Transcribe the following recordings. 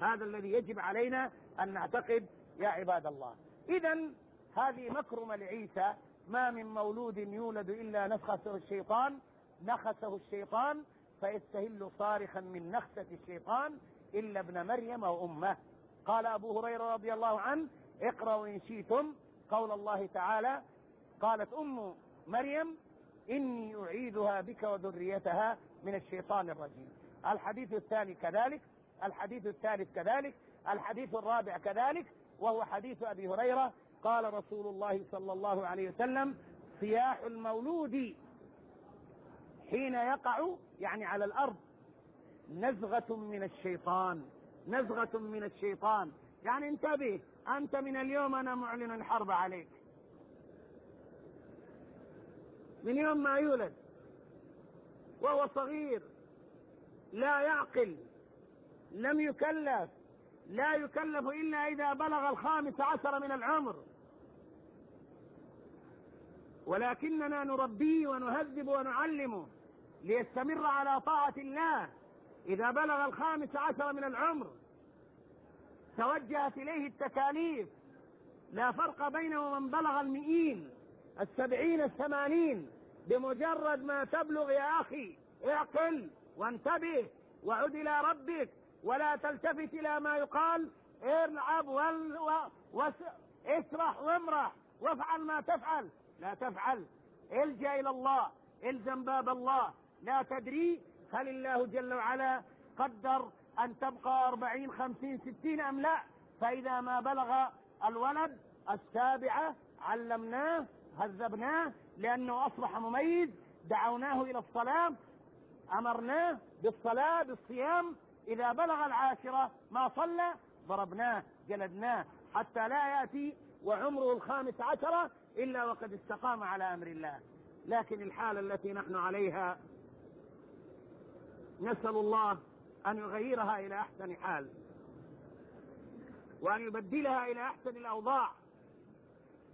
هذا الذي يجب علينا أن نعتقد يا عباد الله. إذا هذه مكرمة لعيسى. ما من مولود يولد إلا نفخته الشيطان. نخسه الشيطان فيستهل صارخا من نخسة الشيطان إلا ابن مريم وأمه. قال أبو هريرة رضي الله عنه اقرأوا إن شئتم. قول الله تعالى قالت أم مريم إني أعيدها بك وذريتها من الشيطان الرجيم. الحديث الثاني كذلك. الحديث الثالث كذلك الحديث الرابع كذلك وهو حديث أبي هريرة قال رسول الله صلى الله عليه وسلم صياح المولود حين يقع يعني على الأرض نزغة من الشيطان نزغة من الشيطان. يعني انتبه أنت من اليوم أنا معلن الحرب عليك. من يوم ما يولد وهو صغير لا يعقل لم يكلف لا يكلف إلا إذا بلغ الخامس عشر من العمر. ولكننا نربيه ونهذب ونعلمه ليستمر على طاعة الله إذا بلغ الخامس عشر من العمر. توجهت إليه التكاليف لا فرق بينه ومن بلغ المئين السبعين الثمانين بمجرد ما تبلغ يا أخي اعقل وانتبه وعد إلى ربك. ولا تلتفت إلى ما يقال العب وال... و... وامرح وافعل ما تفعل. لا تفعل. الجأ إلى الله الزم باب الله. لا تدري. هل الله جل وعلا قدر أن تبقى أربعين خمسين ستين أم لا؟ فإذا ما بلغ الولد السابعة علمناه هذبناه لأنه أصبح مميز دعوناه إلى الصلاة أمرناه بالصلاة بالصيام إذا بلغ العاشرة ما صلى ضربناه جلدناه حتى لا يأتي وعمره الخامس عشرة إلا وقد استقام على أمر الله. لكن الحالة التي نحن عليها نسأل الله أن يغيرها إلى أحسن حال وأن يبدلها إلى أحسن الأوضاع.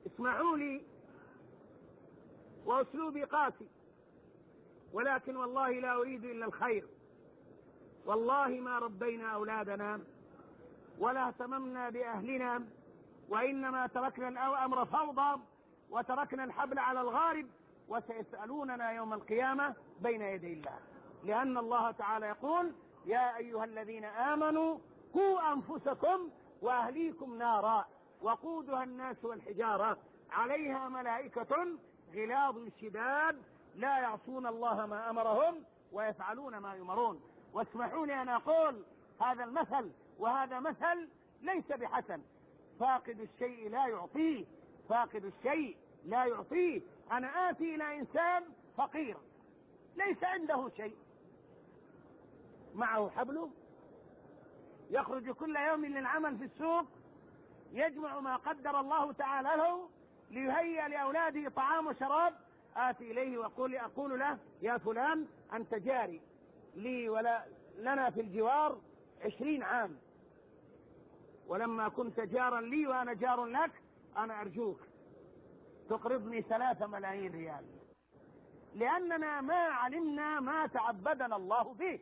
اسمعوا لي وأسلوبي قاسي ولكن والله لا أريد إلا الخير. والله ما ربينا أولادنا ولا اهتممنا بأهلنا وإنما تركنا الأمر فوضى وتركنا الحبل على الغارب وسيسألوننا يوم القيامة بين يدي الله. لأن الله تعالى يقول يا أيها الذين آمنوا قوا أنفسكم وأهليكم نارا وقودها الناس والحجارة. عليها ملائكة غلاظ شداد لا يعصون الله ما أمرهم ويفعلون ما يمرون. واسمحوا لي أن أقول هذا المثل وهذا مثل ليس بحسن. فاقد الشيء لا يعطيه فاقد الشيء لا يعطيه. أنا آتي إلى إنسان فقير ليس عنده شيء. معه حبله يخرج كل يوم للعمل في السوق يجمع ما قدر الله تعالى له ليهيئ لأولاده طعام وشراب. آتي إليه وأقول أقول له يا فلان أنت جاري. لي ولا لنا في الجوار عشرين عام. ولما كنت جارا لي وأنا جار لك أنا أرجوك تقرضني ثلاثة ملايين ريال. لأننا ما علمنا ما تعبدنا الله به.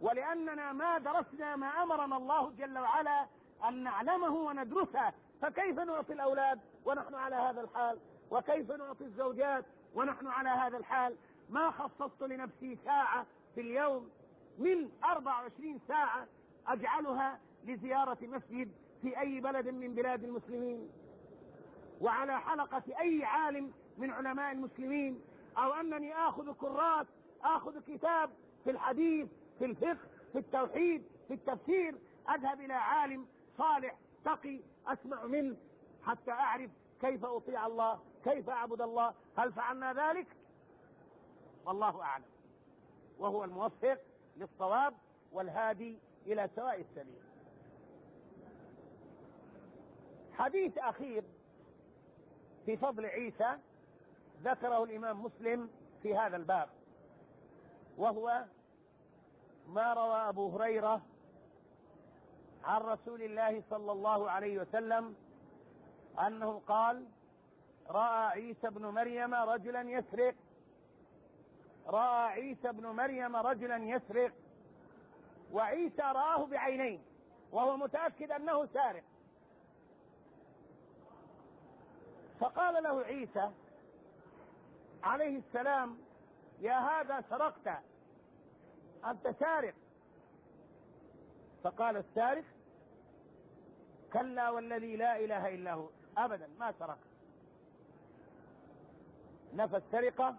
ولأننا ما درسنا ما أمرنا الله جل وعلا أن نعلمه وندرسه. فكيف نعطي الأولاد ونحن على هذا الحال؟ وكيف نعطي الزوجات ونحن على هذا الحال؟ ما خصصت لنفسي ساعة في اليوم من 24 ساعة أجعلها لزيارة مسجد في أي بلد من بلاد المسلمين. وعلى حلقة أي عالم من علماء المسلمين أو أنني آخذ كرات آخذ كتاب في الحديث في الفقه في التوحيد في التفسير أذهب إلى عالم صالح تقي أسمع منه حتى أعرف كيف أطيع الله كيف أعبد الله هل فعلنا ذلك؟ والله أعلم. وهو الموفق للصواب والهادي إلى سواء السبيل. حديث أخير في فضل عيسى ذكره الإمام مسلم في هذا الباب وهو ما روى أبو هريرة عن رسول الله صلى الله عليه وسلم أنه قال رأى عيسى بن مريم رجلا يسرق رأى عيسى بن مريم رجلا يسرق وعيسى رآه بعينيه وهو متأكد أنه سارق. فقال له عيسى عليه السلام يا هذا سرقت أنت سارق. فقال السارق كلا والذي لا إله إلا هو أبدا ما سرق نفى السرقة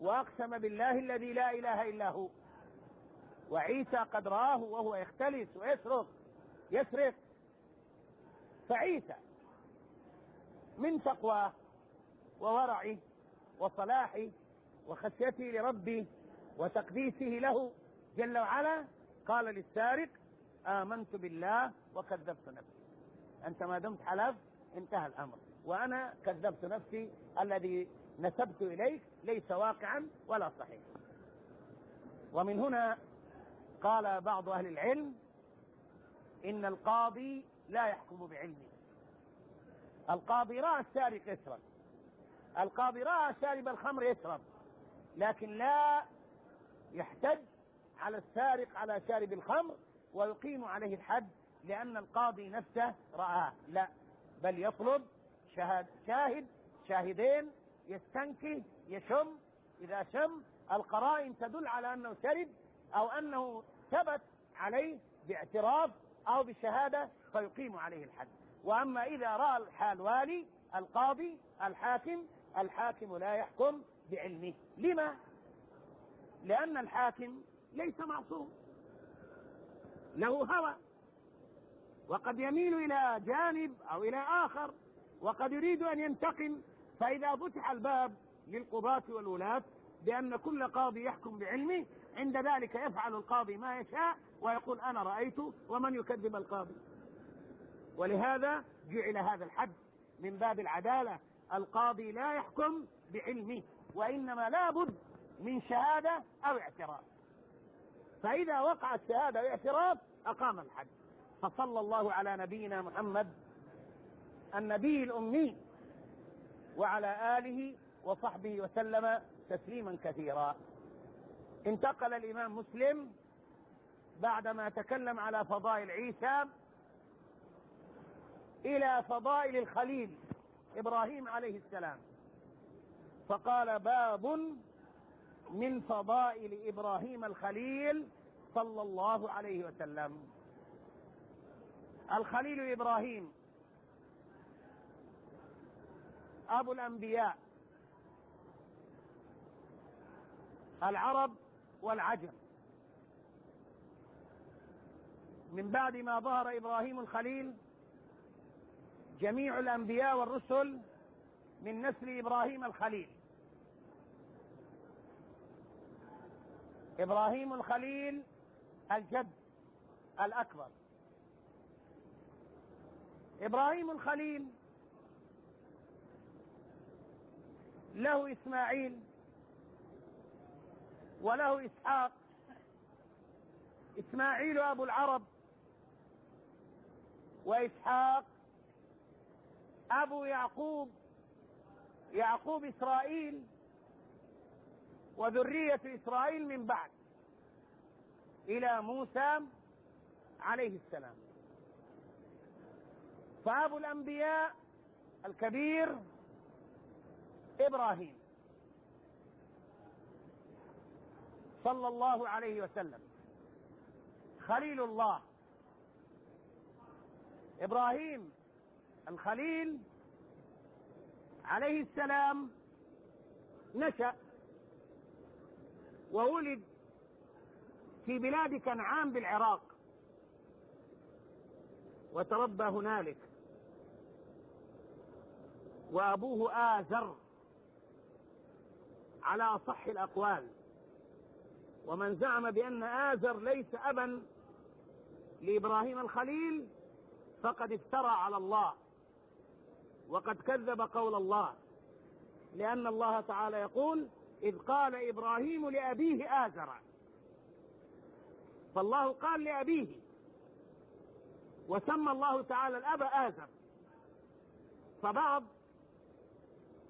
وأقسم بالله الذي لا إله إلا هو. وعيسى قد رآه وهو يختلس ويسرق يسرق. فعيسى من تقواه وورعه وصلاحه وخشيته لربه وتقديسه له جل وعلا قال للسارق آمنت بالله وكذبت نفسي. أنت ما دمت حلف انتهى الأمر. وأنا كذبت نفسي الذي نسبت إليك ليس واقعا ولا صحيح ومن هنا قال بعض أهل العلم إن القاضي لا يحكم بعلمه. القاضي رأى السارق يسرق القاضي رأى شارب الخمر يشرب لكن لا يحتج على السارق على شارب الخمر ويقيم عليه الحد لأن القاضي نفسه رآه. لا بل يطلب شاهد, شاهد شاهدين يستنكي يشم إذا شم القرائن تدل على أنه شرب أو أنه ثبت عليه باعتراف أو بشهادة فيقيم عليه الحد. وأما إذا رأى الحال القاضي الحاكم الحاكم لا يحكم بعلمه. لما؟ لأن الحاكم ليس معصوم. له هوى. وقد يميل إلى جانب أو إلى آخر. وقد يريد أن ينتقم. فإذا فتح الباب للقضاة والولاة بأن كل قاضي يحكم بعلمه عند ذلك يفعل القاضي ما يشاء ويقول أنا رأيت ومن يكذب القاضي. ولهذا جعل هذا الحد من باب العدالة. القاضي لا يحكم بعلمه وإنما لابد من شهادة أو اعتراف. فإذا وقعت شهادة واعتراف أقام الحد. فصلى الله على نبينا محمد النبي الأمي. وعلى آله وصحبه وسلم تسليما كثيرا. انتقل الإمام مسلم بعدما تكلم على فضائل عيسى إلى فضائل الخليل إبراهيم عليه السلام. فقال باب من فضائل إبراهيم الخليل صلى الله عليه وسلم. الخليل إبراهيم أبو الأنبياء. العرب والعجم. من بعد ما ظهر إبراهيم الخليل جميع الأنبياء والرسل من نسل إبراهيم الخليل. إبراهيم الخليل الجد الأكبر. إبراهيم الخليل له إسماعيل وله إسحاق. إسماعيل أبو العرب وإسحاق أبو يعقوب يعقوب إسرائيل وذرية إسرائيل من بعد إلى موسى عليه السلام. فأبو الأنبياء الكبير إبراهيم. صلى الله عليه وسلم. خليل الله. إبراهيم الخليل. عليه السلام نشأ وولد في بلاد كنعان بالعراق. وتربى هنالك. وأبوه آزر على اصح الأقوال. ومن زعم بأن آزر ليس أبا لإبراهيم الخليل فقد افترى على الله وقد كذب قول الله. لأن الله تعالى يقول إذ قال إبراهيم لأبيه آزر. فالله قال لأبيه وسمى الله تعالى الأب آزر. فبعض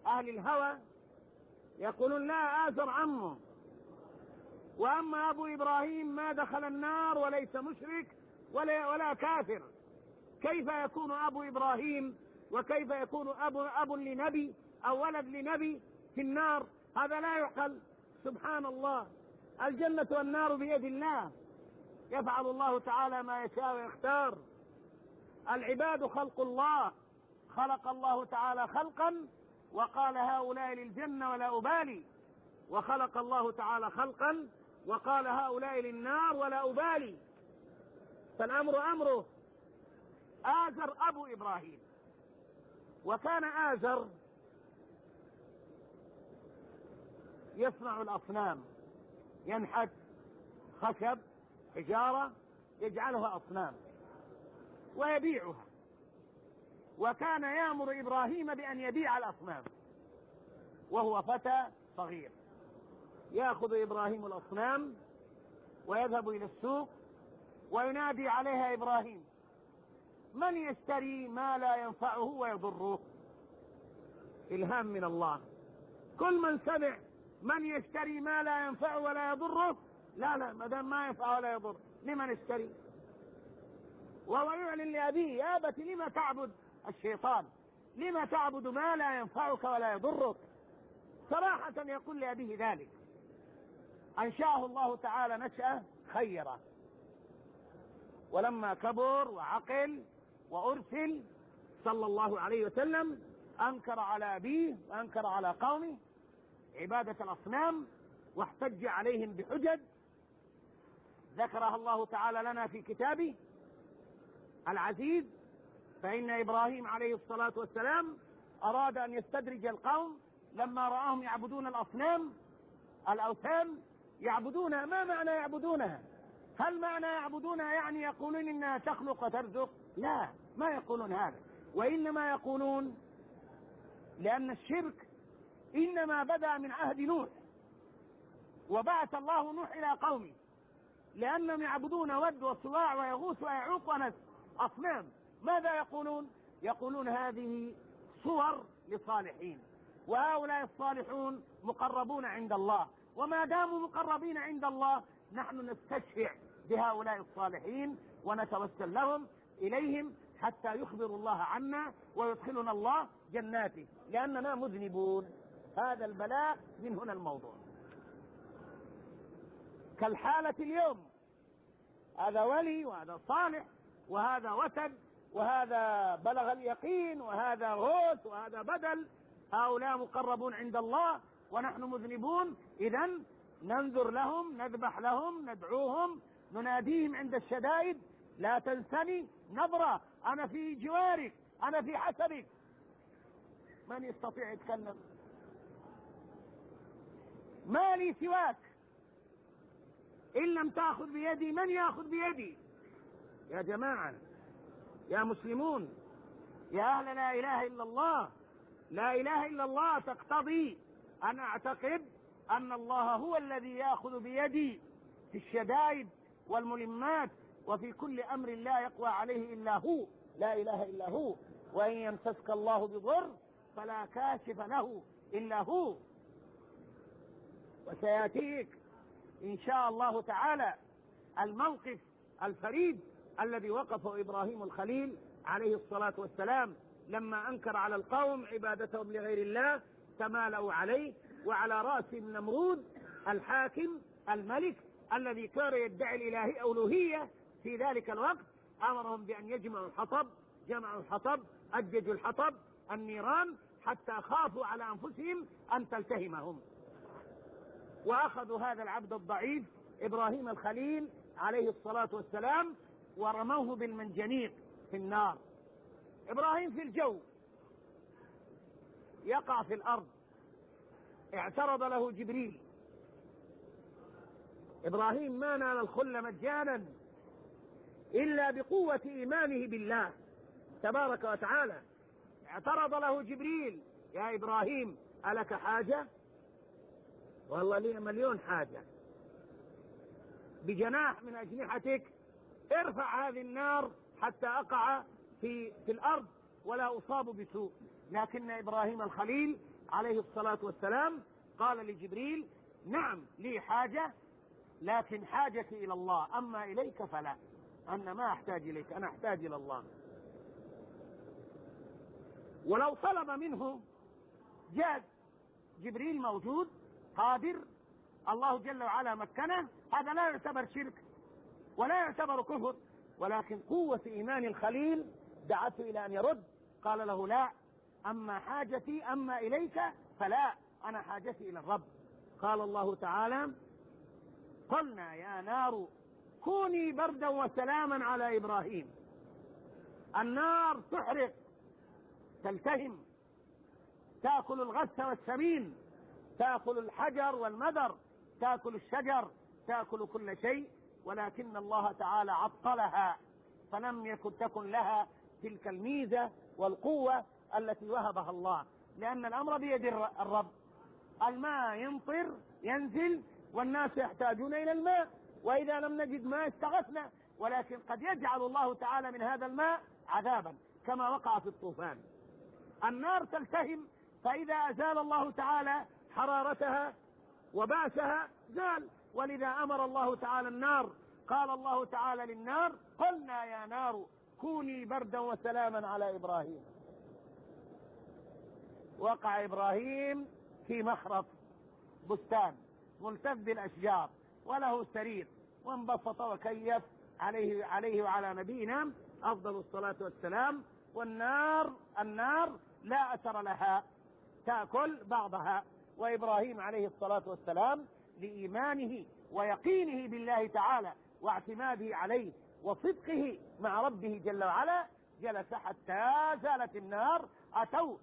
أهل الهوى يقولون لا آزر عمه. وأما أبو إبراهيم ما دخل النار وليس مشرك ولا, ولا كافر. كيف يكون أبو إبراهيم وكيف يكون اب أب لنبي أو ولد لنبي في النار؟ هذا لا يعقل. سبحان الله. الجنة والنار بيد الله. يفعل الله تعالى ما يشاء ويختار. العباد خلق الله. خلق الله تعالى خلقا وقال هؤلاء للجنة ولا أبالي. وخلق الله تعالى خلقا وقال هؤلاء للنار ولا أبالي. فالأمر أمره. آزر أبو إبراهيم. وكان آزر يصنع الأصنام. ينحت خشب حجارة يجعلها أصنام. ويبيعها. وكان يامر إبراهيم بأن يبيع الأصنام. وهو فتى صغير. يأخذ إبراهيم الأصنام ويذهب إلى السوق وينادي عليها إبراهيم من يشتري ما لا ينفعه ويضره؟ إلهام من الله. كل من سمع من يشتري ما لا ينفعه ولا يضره؟ لا لا ما دام ما ينفع ولا يضر لمن اشتري وهو يعلن لأبيه يا أبت لم تعبد؟ الشيطان. لما تعبد ما لا ينفعك ولا يضرك؟ صراحة يقول لأبيه ذلك. أنشأه الله تعالى نشأة خيرة. ولما كبر وعقل وأرسل صلى الله عليه وسلم أنكر على أبيه وأنكر على قومه عبادة الأصنام واحتج عليهم بحجج. ذكرها الله تعالى لنا في كتابه العزيز فإن إبراهيم عليه الصلاة والسلام أراد أن يستدرج القوم لما رآهم يعبدون الأصنام الأوثان يعبدونها ما معنى يعبدونها؟ هل معنى يعبدونها يعني يقولون إنها تخلق وترزق؟ لا ما يقولون هذا. وإنما يقولون لأن الشرك إنما بدأ من عهد نوح. وبعث الله نوح إلى قومه لأنهم يعبدون ود وصواع ويغوث ويعوق ونس أصنام. ماذا يقولون؟ يقولون هذه صور لصالحين وهؤلاء الصالحون مقربون عند الله. وما داموا مقربين عند الله نحن نستشفع بهؤلاء الصالحين ونتوسل لهم إليهم حتى يخبروا الله عنا ويدخلنا الله جناته. لأننا مذنبون. هذا البلاء من هنا الموضوع. كالحالة اليوم. هذا ولي وهذا صالح وهذا وتد وهذا بلغ اليقين وهذا غوث وهذا بدل. هؤلاء مقربون عند الله ونحن مذنبون. اذا ننذر لهم نذبح لهم ندعوهم نناديهم عند الشدائد. لا تنسني نظرة. أنا في جوارك أنا في حسبك. من يستطيع يتكلم؟ ما لي سواك. إن لم تأخذ بيدي من يأخذ بيدي؟ يا جماعة يا مسلمون يا أهل لا إله إلا الله لا إله إلا الله تقتضي أن أعتقد أن الله هو الذي يأخذ بيدي في الشدائد والملمات وفي كل أمر لا يقوى عليه إلا هو لا إله إلا هو. وإن يمسسك الله بضر فلا كاشف له إلا هو. وسيأتيك إن شاء الله تعالى الموقف الفريد الذي وقفه إبراهيم الخليل عليه الصلاة والسلام لما أنكر على القوم عبادتهم لغير الله تمالوا عليه وعلى راسهم نمرود الحاكم الملك الذي كان يدعي الالهي الوهيه في ذلك الوقت. أمرهم بأن يجمعوا الحطب جمعوا الحطب أججوا الحطب النيران حتى خافوا على أنفسهم أن تلتهمهم. وأخذوا هذا العبد الضعيف إبراهيم الخليل عليه الصلاة والسلام ورموه بالمنجنيق في النار. إبراهيم في الجو. يقع في الأرض. اعترض له جبريل. إبراهيم ما نال الخل مجانا إلا بقوة إيمانه بالله تبارك وتعالى. اعترض له جبريل. يا إبراهيم ألك حاجة؟ والله لي مليون حاجة. بجناح من أجنحتك ارفع هذه النار حتى أقع في في الأرض ولا أصاب بسوء. لكن إبراهيم الخليل عليه الصلاة والسلام قال لجبريل نعم لي حاجة لكن حاجتي إلى الله أما إليك فلا أنا ما أحتاج إليك أنا أحتاج إلى الله. ولو طلب منه جاز جبريل موجود قادر الله جل وعلا مكنه هذا لا يعتبر شرك. ولا يعتبر كفر ولكن قوة إيمان الخليل دعته إلى أن يرد قال له لا أما حاجتي أما إليك فلا أنا حاجتي إلى الرب. قال الله تعالى قلنا يا نار كوني بردا وسلاما على إبراهيم. النار تحرق تلتهم تأكل الغث والسمين تأكل الحجر والمدر تأكل الشجر تأكل كل شيء. ولكن الله تعالى عطلها فلم يكن تكن لها تلك الميزة والقوة التي وهبها الله. لأن الأمر بيد الرب. الماء يمطر ينزل والناس يحتاجون إلى الماء. وإذا لم نجد ماء استغثنا. ولكن قد يجعل الله تعالى من هذا الماء عذابا كما وقع في الطوفان. النار تلتهم فإذا أزال الله تعالى حرارتها وباسها زال. ولذا أمر الله تعالى النار. قال الله تعالى للنار قلنا يا نار كوني بردا وسلاما على إبراهيم. وقع إبراهيم في مخرط بستان ملتف بالأشجار وله سرير. وانبسط وكيف عليه عليه وعلى نبينا أفضل الصلاة والسلام. والنار النار لا أثر لها تأكل بعضها. وإبراهيم عليه الصلاة والسلام لإيمانه ويقينه بالله تعالى واعتماده عليه وصدقه مع ربه جل وعلا جلس حتى زالت النار أتوا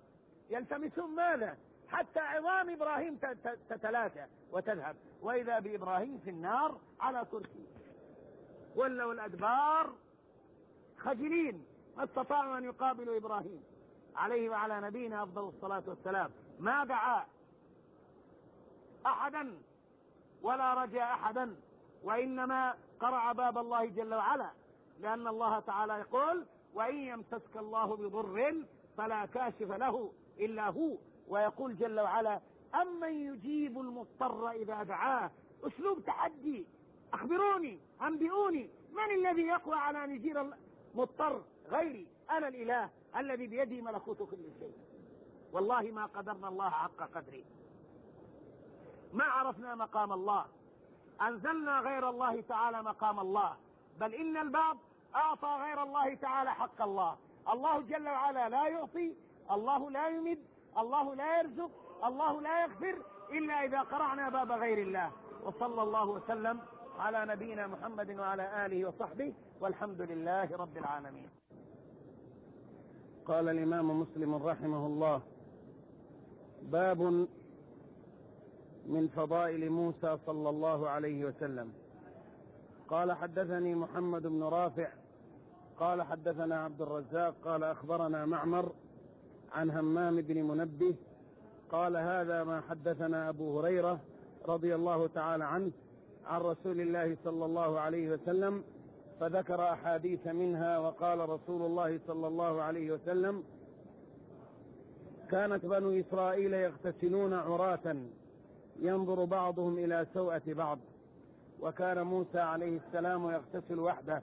يلتمسون ماذا؟ حتى عظام إبراهيم تتلاشى وتذهب. وإذا بإبراهيم في النار على كرسي ولوا الأدبار خجلين ما استطاعوا أن يقابلوا إبراهيم. عليه وعلى نبينا أفضل الصلاة والسلام. ما دعا أحدا ولا رجا أحدا وإنما قرع باب الله جل وعلا لأن الله تعالى يقول وإن يمسسك الله بضر فلا كاشف له إلا هو. ويقول جل وعلا أمن يجيب المضطر إذا دعاه؟ أسلوب تحدي أخبروني أنبئوني من الذي يقوى على أن يجير المضطر؟ غيري أنا الإله الذي بيدي ملكوت كل شيء. والله ما قدرنا الله حق قدره. ما عرفنا مقام الله. أنزلنا غير الله تعالى مقام الله. بل إن البعض أعطى غير الله تعالى حق الله. الله جل وعلا لا يعطي الله لا يمد الله لا يرزق الله لا يغفر إلا إذا قرعنا باب غير الله. وصلى الله وسلم على نبينا محمد وعلى آله وصحبه والحمد لله رب العالمين. قال الإمام مسلم رحمه الله باب من فضائل موسى صلى الله عليه وسلم. قال حدثني محمد بن رافع قال حدثنا عبد الرزاق قال أخبرنا معمر عن همام بن منبه قال هذا ما حدثنا أبو هريرة رضي الله تعالى عنه عن رسول الله صلى الله عليه وسلم فذكر أحاديث منها وقال رسول الله صلى الله عليه وسلم كانت بنو إسرائيل يغتسلون عراة. ينظر بعضهم إلى سوءة بعض. وكان موسى عليه السلام يغتسل وحده.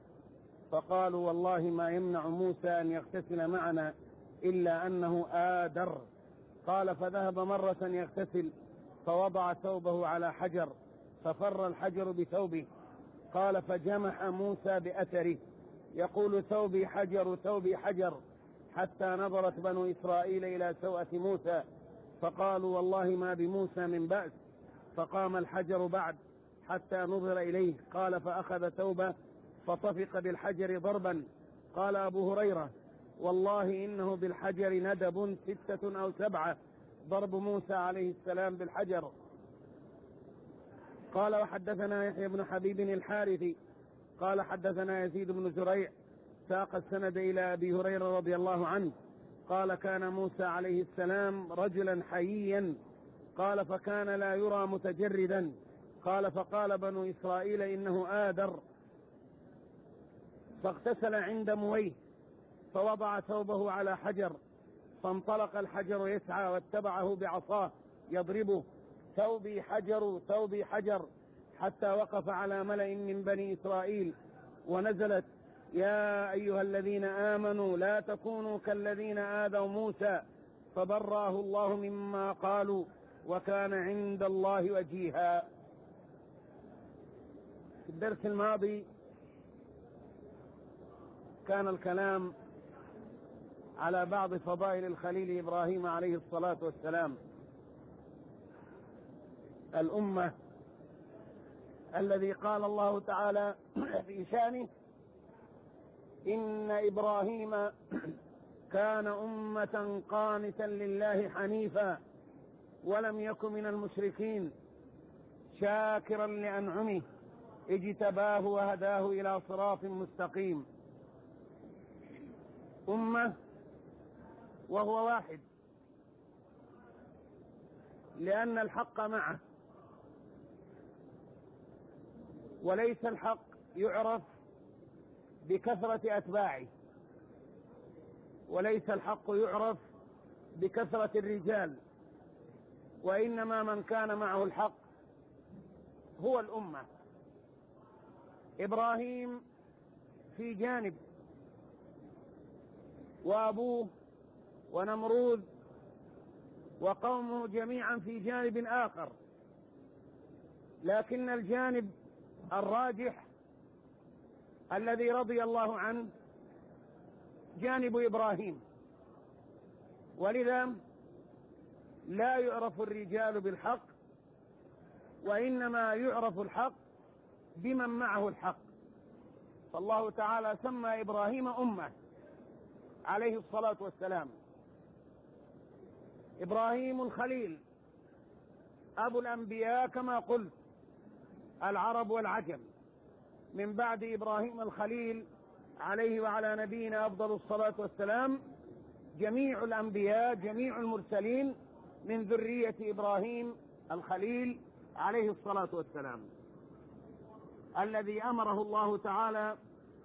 فقالوا والله ما يمنع موسى أن يغتسل معنا إلا أنه آدر. قال فذهب مرة يغتسل فوضع ثوبه على حجر ففر الحجر بثوبه. قال فجمح موسى بأثره. يقول ثوبي حجر ثوبي حجر حتى نظرت بنو إسرائيل إلى سوءة موسى. فقالوا والله ما بموسى من بأس فقام الحجر بعد حتى نظر إليه قال فأخذ ثوبه فطفق بالحجر ضربا. قال أبو هريرة والله إنه بالحجر ندب ستة أو سبعة ضرب موسى عليه السلام بالحجر. قال وحدثنا يحيى بن حبيب الحارثي قال حدثنا يزيد بن زريع ساق السند إلى أبي هريرة رضي الله عنه قال كان موسى عليه السلام رجلا حييا. قال فكان لا يرى متجردا. قال فقال بنو إسرائيل إنه آدر. فاغتسل عند مويه. فوضع ثوبه على حجر. فانطلق الحجر يسعى واتبعه بعصاه يضربه. ثوبي حجر ثوبي حجر. حتى وقف على ملأ من بني إسرائيل ونزلت يا أيها الذين آمنوا لا تكونوا كالذين آذوا موسى فبرأه الله مما قالوا وكان عند الله وجيها. في الدرس الماضي كان الكلام على بعض فضائل الخليل إبراهيم عليه الصلاة والسلام. الأمة الذي قال الله تعالى في شأنه إن إبراهيم كان أمة قانتا لله حنيفا ولم يكن من المشركين شاكرا لأنعمه اجتباه وهداه إلى صراط مستقيم. أمة وهو واحد. لأن الحق معه. وليس الحق يعرف بكثرة أتباعه. وليس الحق يعرف بكثرة الرجال. وإنما من كان معه الحق هو الأمة. إبراهيم في جانب. وأبوه ونمرود وقومه جميعا في جانب آخر. لكن الجانب الراجح الذي رضي الله عنه جانب إبراهيم. ولذا لا يعرف الرجال بالحق وإنما يعرف الحق بمن معه الحق. فالله تعالى سمى إبراهيم أمة عليه الصلاة والسلام. إبراهيم الخليل أبو الأنبياء كما قلت العرب والعجم. من بعد إبراهيم الخليل عليه وعلى نبينا أفضل الصلاة والسلام جميع الأنبياء جميع المرسلين من ذرية إبراهيم الخليل عليه الصلاة والسلام. الذي أمره الله تعالى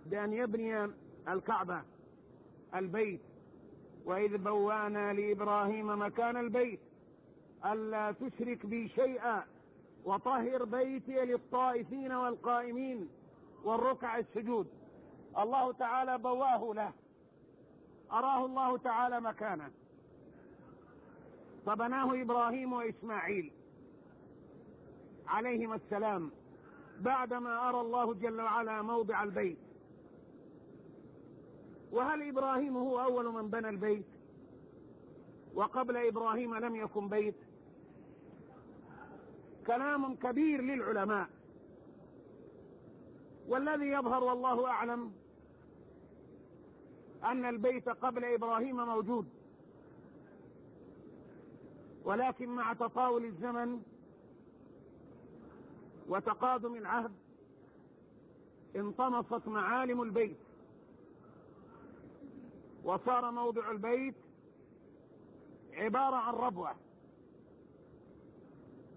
بأن يبني الكعبة البيت. وإذ بوانا لإبراهيم مكان البيت. ألا تشرك بي شيئا وطهر بيتي للطائفين والقائمين. والركع السجود. الله تعالى بواه له. أراه الله تعالى مكانه فبناه إبراهيم وإسماعيل. عليهما السلام. بعدما أرى الله جل وعلا موضع البيت. وهل إبراهيم هو أول من بنى البيت؟ وقبل إبراهيم لم يكن بيت. كلام كبير للعلماء. والذي يظهر والله أعلم أن البيت قبل إبراهيم موجود. ولكن مع تطاول الزمن وتقادم العهد انطمست معالم البيت. وصار موضع البيت عبارة عن ربوة.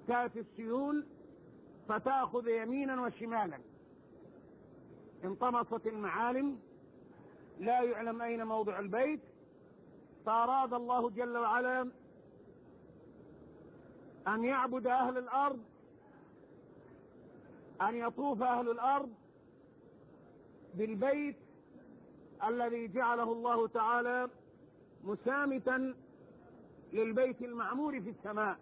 تأتي السيول فتأخذ يمينا وشمالا. انطمست المعالم لا يعلم أين موضع البيت فأراد الله جل وعلا أن يعبد أهل الأرض أن يطوف أهل الأرض بالبيت الذي جعله الله تعالى مسامتا للبيت المعمور في السماء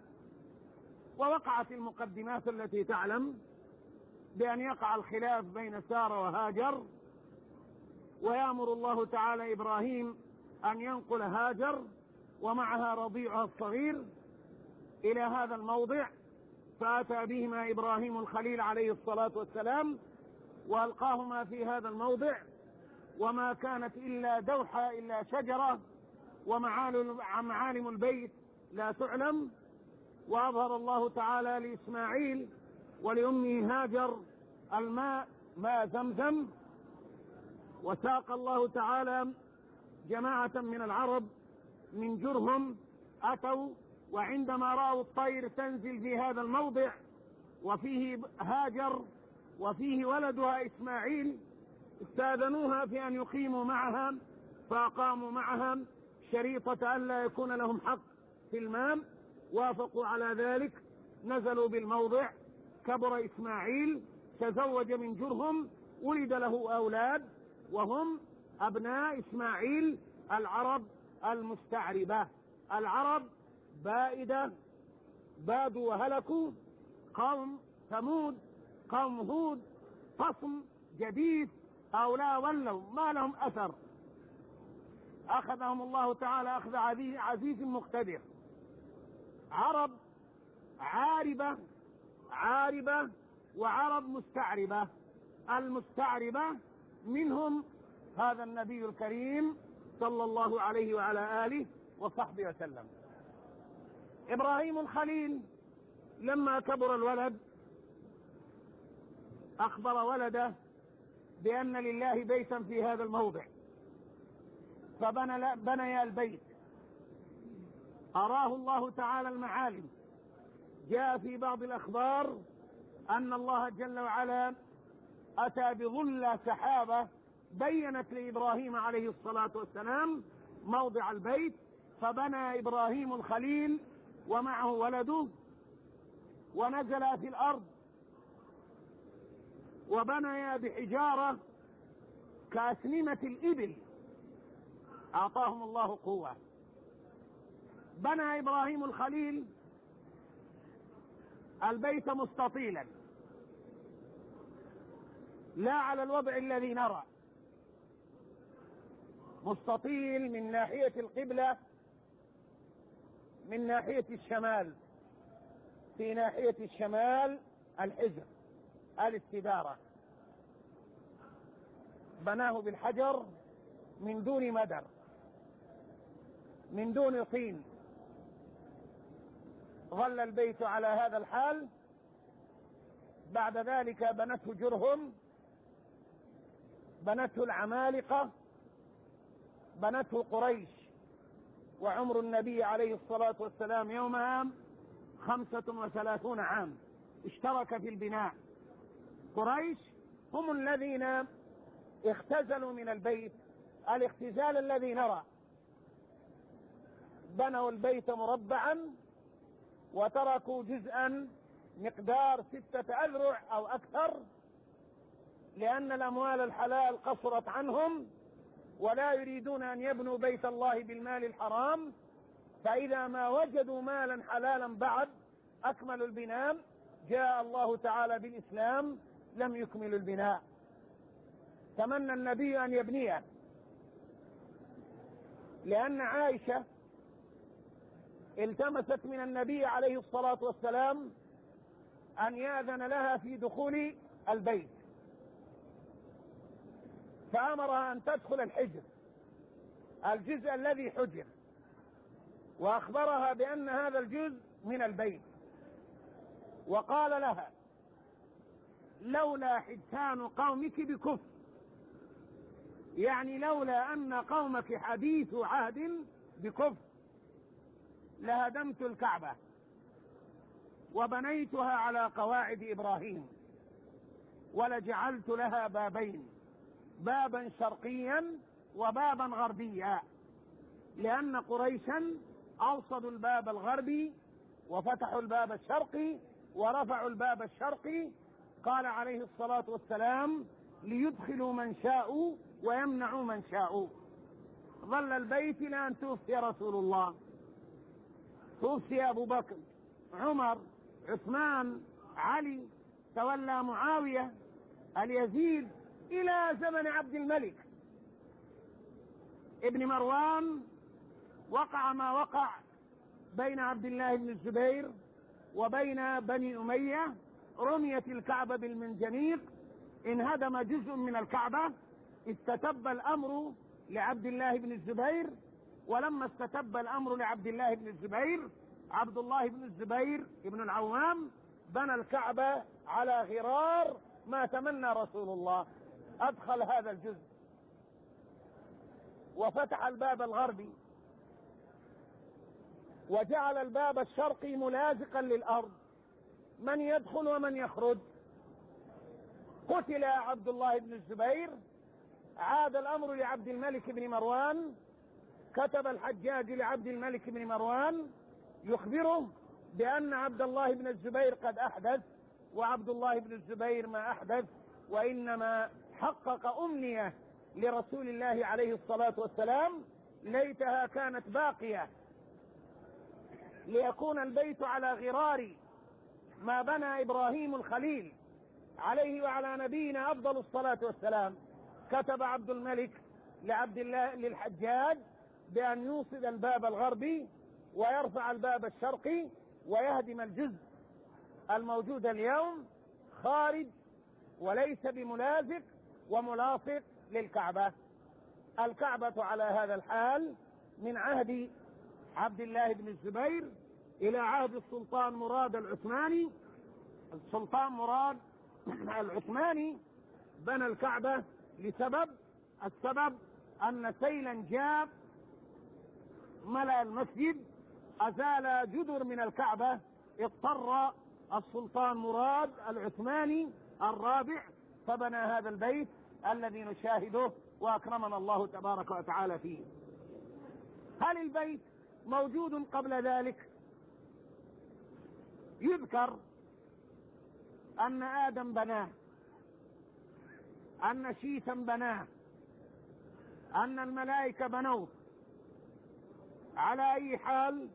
ووقعت المقدمات التي تعلم. بأن يقع الخلاف بين سارة وهاجر ويأمر الله تعالى إبراهيم أن ينقل هاجر ومعها رضيعها الصغير إلى هذا الموضع فأتى بهما إبراهيم الخليل عليه الصلاة والسلام وألقاهما في هذا الموضع وما كانت إلا دوحة إلا شجرة ومعالم البيت لا تعلم وأظهر الله تعالى لإسماعيل ولأمه هاجر الماء ماء زمزم وساق الله تعالى جماعة من العرب من جرهم أتوا وعندما رأوا الطير تنزل في هذا الموضع وفيه هاجر وفيه ولدها إسماعيل استاذنوها في أن يقيموا معها فأقاموا معها شريطة ألا يكون لهم حق في المام وافقوا على ذلك نزلوا بالموضع كبر إسماعيل تزوج من جرهم ولد له أولاد وهم أبناء إسماعيل العرب المستعربة. العرب بائدة بادوا وهلكوا قوم ثمود قوم هود قصم جديد هؤلاء ولوا ما لهم أثر. أخذهم الله تعالى أخذ عزيز مقتدر. عرب عاربة عاربة وعرب مستعربة. المستعربة منهم هذا النبي الكريم صلى الله عليه وعلى آله وصحبه وسلم. إبراهيم الخليل لما كبر الولد أخبر ولده بأن لله بيتا في هذا الموضع. فبنى بني البيت. أراه الله تعالى المعالم. جاء في بعض الأخبار أن الله جل وعلا أتى بظل سحابة بينت لإبراهيم عليه الصلاة والسلام موضع البيت فبنى إبراهيم الخليل ومعه ولده ونزل في الأرض وبنيا بحجارة كأسنمة الإبل. أعطاهم الله قوة. بنى إبراهيم الخليل البيت مستطيلا. لا على الوضع الذي نرى. مستطيل من ناحية القبلة من ناحية الشمال. في ناحية الشمال الحجر الاستدارة. بناه بالحجر من دون مدر من دون طين. ظل البيت على هذا الحال بعد ذلك بنته جرهم بنته العمالقة بنته قريش. وعمر النبي عليه الصلاة والسلام يومها خمسة وثلاثون عام. اشترك في البناء. قريش هم الذين اختزلوا من البيت. الاختزال الذي نرى. بنوا البيت مربعا وتركوا جزءا مقدار ستة أذرع أو أكثر لأن الأموال الحلال قصرت عنهم ولا يريدون أن يبنوا بيت الله بالمال الحرام. فإذا ما وجدوا مالا حلالا بعد أكملوا البناء جاء الله تعالى بالإسلام لم يكملوا البناء. تمنى النبي أن يبنيه لأن عائشة التمست من النبي عليه الصلاة والسلام أن يأذن لها في دخول البيت. فأمرها أن تدخل الحجر الجزء الذي حجر وأخبرها بأن هذا الجزء من البيت. وقال لها لولا حدثان قومك بكفر يعني لولا أن قومك حديث عهد بكفر لهدمت الكعبة وبنيتها على قواعد إبراهيم ولجعلت لها بابين بابا شرقيا وبابا غربيا لأن قريشا أوصدوا الباب الغربي وفتحوا الباب الشرقي ورفعوا الباب الشرقي قال عليه الصلاة والسلام ليدخلوا من شاءوا ويمنعوا من شاءوا. ظل البيت إلى أن توفي رسول الله. توفي أبو بكر عمر عثمان علي تولى معاوية اليزيد إلى زمن عبد الملك. ابن مروان وقع ما وقع بين عبد الله بن الزبير وبين بني أمية رميت الكعبة بالمنجنيق انهدم جزء من الكعبة استتب الأمر لعبد الله بن الزبير ولما استتب الأمر لعبد الله بن الزبير عبد الله بن الزبير ابن العوام بنى الكعبة على غرار ما تمنى رسول الله. أدخل هذا الجزء. وفتح الباب الغربي. وجعل الباب الشرقي ملازقا للأرض. من يدخل ومن يخرج. قتل عبد الله بن الزبير. عاد الأمر لعبد الملك بن مروان. كتب الحجاج لعبد الملك بن مروان يخبره بأن عبد الله بن الزبير قد أحدث وعبد الله بن الزبير ما أحدث وإنما حقق أمنية لرسول الله عليه الصلاة والسلام ليتها كانت باقية. ليكون البيت على غرار ما بنى إبراهيم الخليل عليه وعلى نبينا أفضل الصلاة والسلام. كتب عبد الملك لعبد الله للحجاج بأن يوصد الباب الغربي ويرفع الباب الشرقي ويهدم الجزء الموجود اليوم خارج وليس بملازق وملاصق للكعبة. الكعبة على هذا الحال من عهد عبد الله بن الزبير إلى عهد السلطان مراد العثماني. السلطان مراد العثماني بنى الكعبة لسبب السبب أن سيلا جاب ملأ المسجد أزال جدر من الكعبة اضطر السلطان مراد العثماني الرابع فبنى هذا البيت الذي نشاهده وأكرمنا الله تبارك وتعالى فيه. هل البيت موجود قبل ذلك؟ يذكر أن آدم بناه أن شيثا بناه أن الملائكة بنوه على أي حال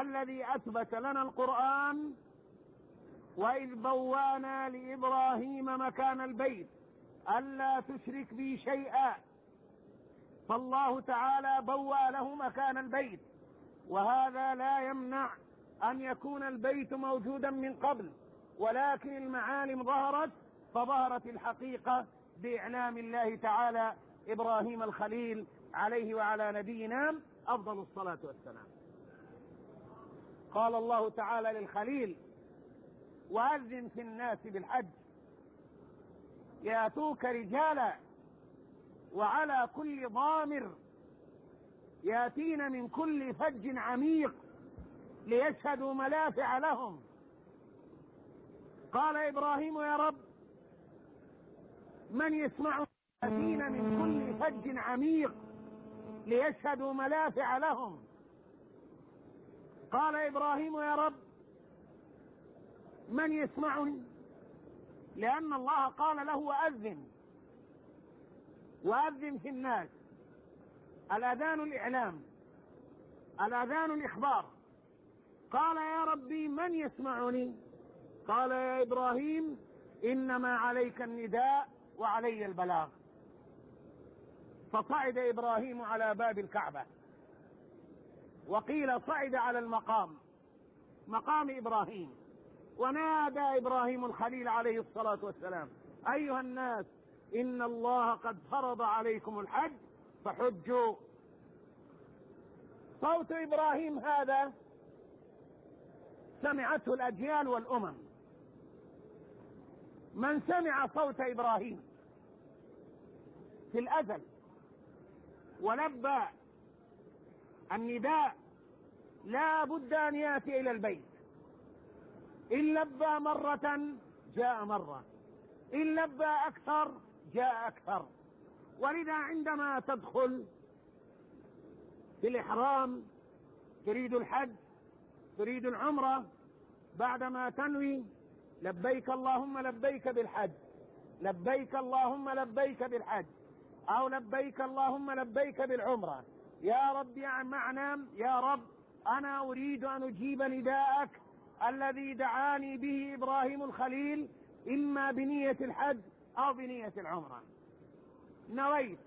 الذي أثبت لنا القرآن وإذ بوانا لإبراهيم مكان البيت ألا تشرك بي شيئا. فالله تعالى بوى له مكان البيت وهذا لا يمنع أن يكون البيت موجودا من قبل ولكن المعالم ظهرت فظهرت الحقيقة بإعلام الله تعالى إبراهيم الخليل عليه وعلى نبينا أفضل الصلاة والسلام. قال الله تعالى للخليل وأذن في الناس بالحج. ياتوك رجالا وعلى كل ضامر ياتين من كل فج عميق ليشهدوا منافع لهم. قال إبراهيم يا رب من يسمع ياتين من كل فج عميق ليشهدوا منافع لهم. قال إبراهيم يا رب من يسمعني؟ لأن الله قال له وأذن وأذن في الناس. الأذان الإعلام الأذان الإخبار. قال يا ربي من يسمعني؟ قال يا إبراهيم إنما عليك النداء وعلي البلاغ. فصعد إبراهيم على باب الكعبة. وقيل صعد على المقام مقام إبراهيم. ونادى إبراهيم الخليل عليه الصلاة والسلام أيها الناس إن الله قد فرض عليكم الحج فحجوا. صوت إبراهيم هذا سمعته الأجيال والأمم. من سمع صوت إبراهيم في الأزل؟ ولبى النداء لا بد أن يأتي إلى البيت. إن لبى مرة جاء مرة إن لبى أكثر جاء أكثر. ولذا عندما تدخل في الإحرام تريد الحج تريد العمرة بعدما تنوي لبيك اللهم لبيك بالحج لبيك اللهم لبيك بالحج. أو لبيك اللهم لبيك بالعمرة. يا رب يا معنى يا رب أنا أريد أن أجيب نداءك الذي دعاني به إبراهيم الخليل إما بنية الحج أو بنية العمرة. نويت.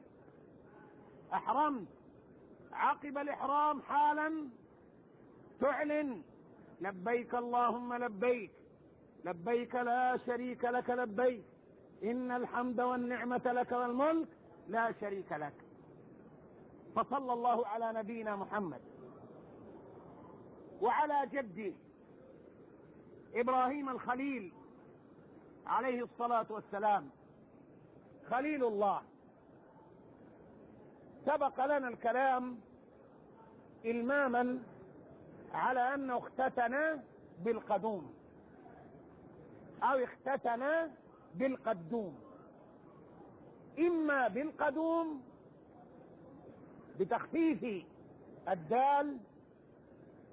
أحرمت. عقب الإحرام حالا تعلن. لبيك اللهم لبيك. لبيك لا شريك لك لبيك. إن الحمد والنعمة لك والملك. لا شريك لك. فصلى الله على نبينا محمد. وعلى جده إبراهيم الخليل عليه الصلاة والسلام. خليل الله. سبق لنا الكلام إلماما على أنه اختتن بالقدوم. أو اختتن بالقدوم. إما بالقدوم بتخفيف الدال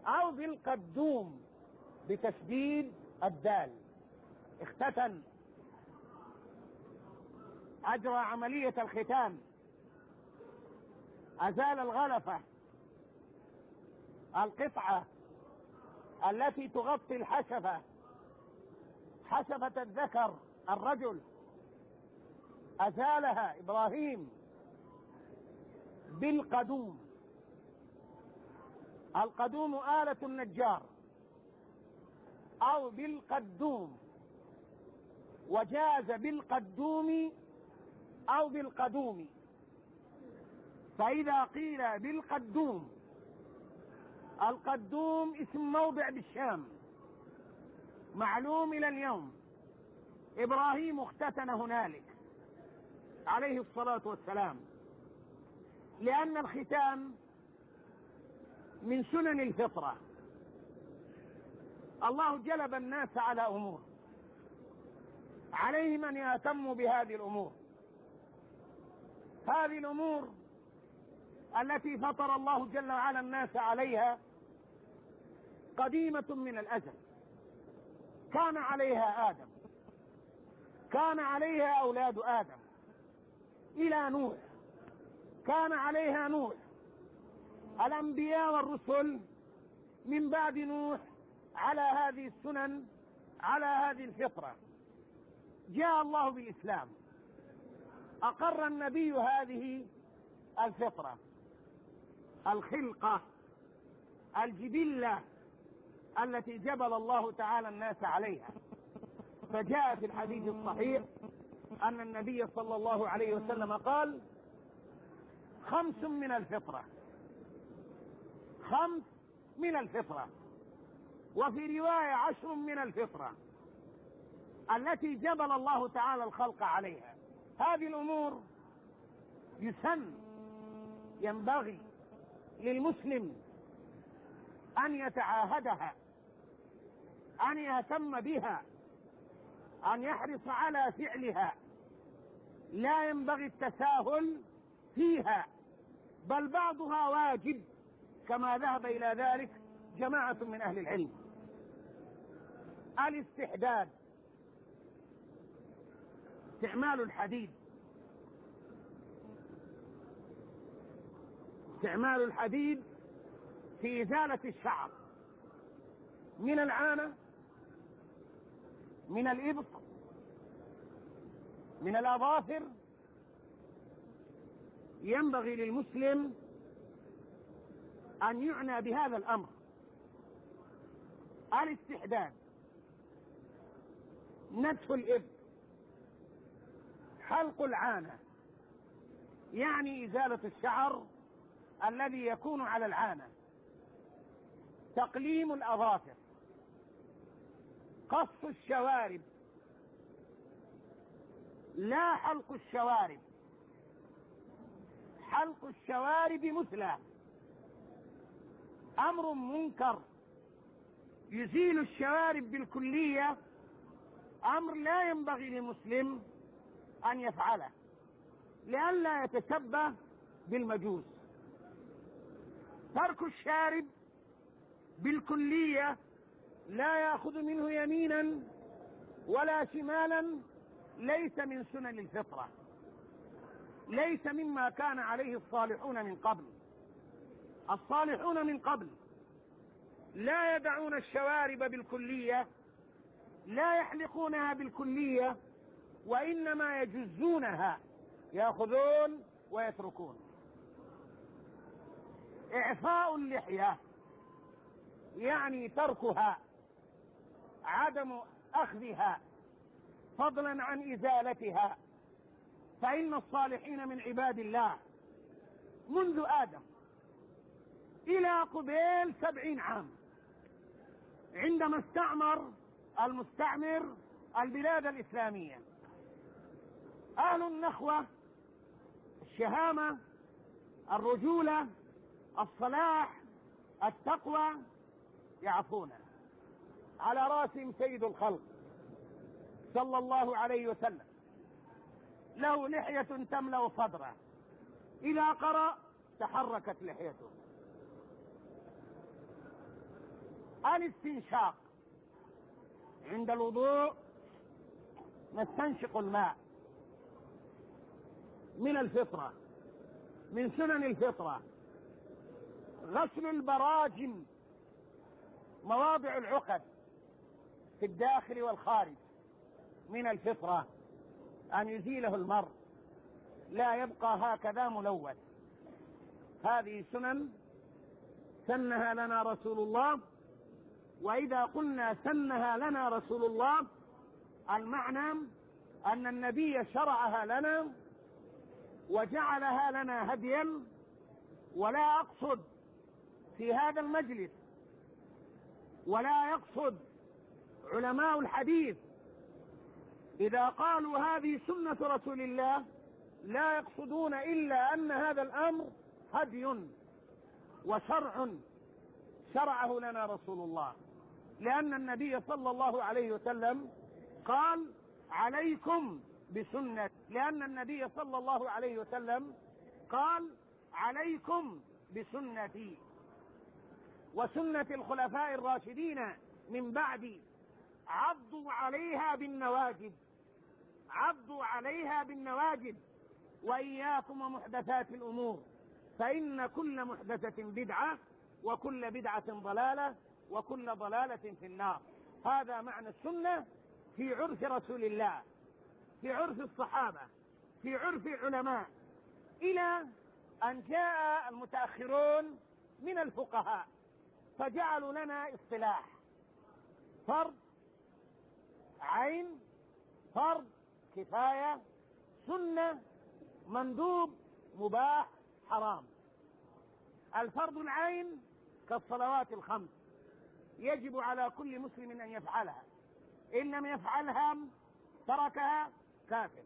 أو بالقدوم بتشديد الدال. اختتن أجرى عملية الختان. أزال الغلفة. القطعة التي تغطي الحشفة. حشفة الذكر الرجل. أزالها إبراهيم بالقدوم. القدوم آلة النجار. أو بالقدوم. وجاز بالقدوم أو بالقدوم. فإذا قيل بالقدوم القدوم اسم موضع بالشام. معلوم إلى اليوم. إبراهيم اختتن هنالك. عليه الصلاة والسلام لأن الختان من سنن الفطرة. الله جلب الناس على أمور. عليهم أن يهتموا بهذه الأمور. هذه الأمور التي فطر الله جل وعلا الناس عليها قديمة من الأزل. كان عليها آدم. كان عليها أولاد آدم. إلى نوح. كان عليها نوح. الأنبياء والرسل من بعد نوح على هذه السنن على هذه الفطرة. جاء الله بالإسلام. أقر النبي هذه الفطرة. الخلقة الجبلة التي جبل الله تعالى الناس عليها. فجاء في الحديث الصحيح أن النبي صلى الله عليه وسلم قال خمس من الفطرة. خمس من الفطرة. وفي رواية عشر من الفطرة التي جبل الله تعالى الخلق عليها. هذه الأمور يسن ينبغي للمسلم أن يتعاهدها أن يهتم بها. أن يحرص على فعلها. لا ينبغي التساهل فيها بل بعضها واجب كما ذهب إلى ذلك جماعة من أهل العلم. الاستحداد استعمال الحديد. استعمال الحديد في إزالة الشعر. من العانة من الإبط من الأظافر ينبغي للمسلم أن يعنى بهذا الأمر. الاستحداد نتف الإبط حلق العانة يعني إزالة الشعر الذي يكون على العانة. تقليم الأظافر. قص الشوارب. لا حلق الشوارب. حلق الشوارب مثلى. أمر منكر. يزيل الشوارب بالكلية. أمر لا ينبغي لمسلم أن يفعله لئلا يتشبه بالمجوس. ترك الشارب بالكلية لا ياخذ منه يمينا ولا شمالا ليس من سنن الفطرة. ليس مما كان عليه الصالحون من قبل. الصالحون من قبل. لا يدعون الشوارب بالكلية لا يحلقونها بالكلية وإنما يجزونها يأخذون ويتركون. إعفاء اللحية يعني تركها عدم أخذها فضلا عن إزالتها. فإن الصالحين من عباد الله منذ آدم إلى قبيل سبعين عام عندما استعمر المستعمر البلاد الإسلامية أهل النخوة الشهامة الرجولة الصلاح التقوى يعفون على راسهم سيد الخلق صلى الله عليه وسلم. له لحية تملأ صدره. إذا قرأ تحركت لحيته. الاستنشاق. عند الوضوء نستنشق الماء. من الفطرة. من سنن الفطرة. غسل البراجم. مواضع العقد. في الداخل والخارج من الفطرة أن يزيله المرء. لا يبقى هكذا ملوث. هذه سنن سنها لنا رسول الله وإذا قلنا سنها لنا رسول الله المعنى أن النبي شرعها لنا وجعلها لنا هديا ولا أقصد في هذا المجلس ولا يقصد علماء الحديث. إذا قالوا هذه سنة رسول الله لا يقصدون إلا أن هذا الأمر هدي وشرع شرعه لنا رسول الله. لأن النبي صلى الله عليه وسلم قال عليكم بسنة. لأن النبي صلى الله عليه وسلم قال عليكم بسنتي. وسنة الخلفاء الراشدين من بعدي عضوا عليها بالنواجد عضوا عليها بالنواجد وإياكم ومحدثات الأمور. فإن كل محدثة بدعة وكل بدعة ضلالة وكل ضلالة في النار. هذا معنى السنة في عرف رسول الله في عرف الصحابة في عرف العلماء. إلى أن جاء المتأخرون من الفقهاء فجعلوا لنا اصطلاح. فرض عين فرض كفاية سنة مندوب مباح حرام. الفرض العين كالصلوات الخمس. يجب على كل مسلم أن يفعلها. ان لم يفعلها تركها كافر.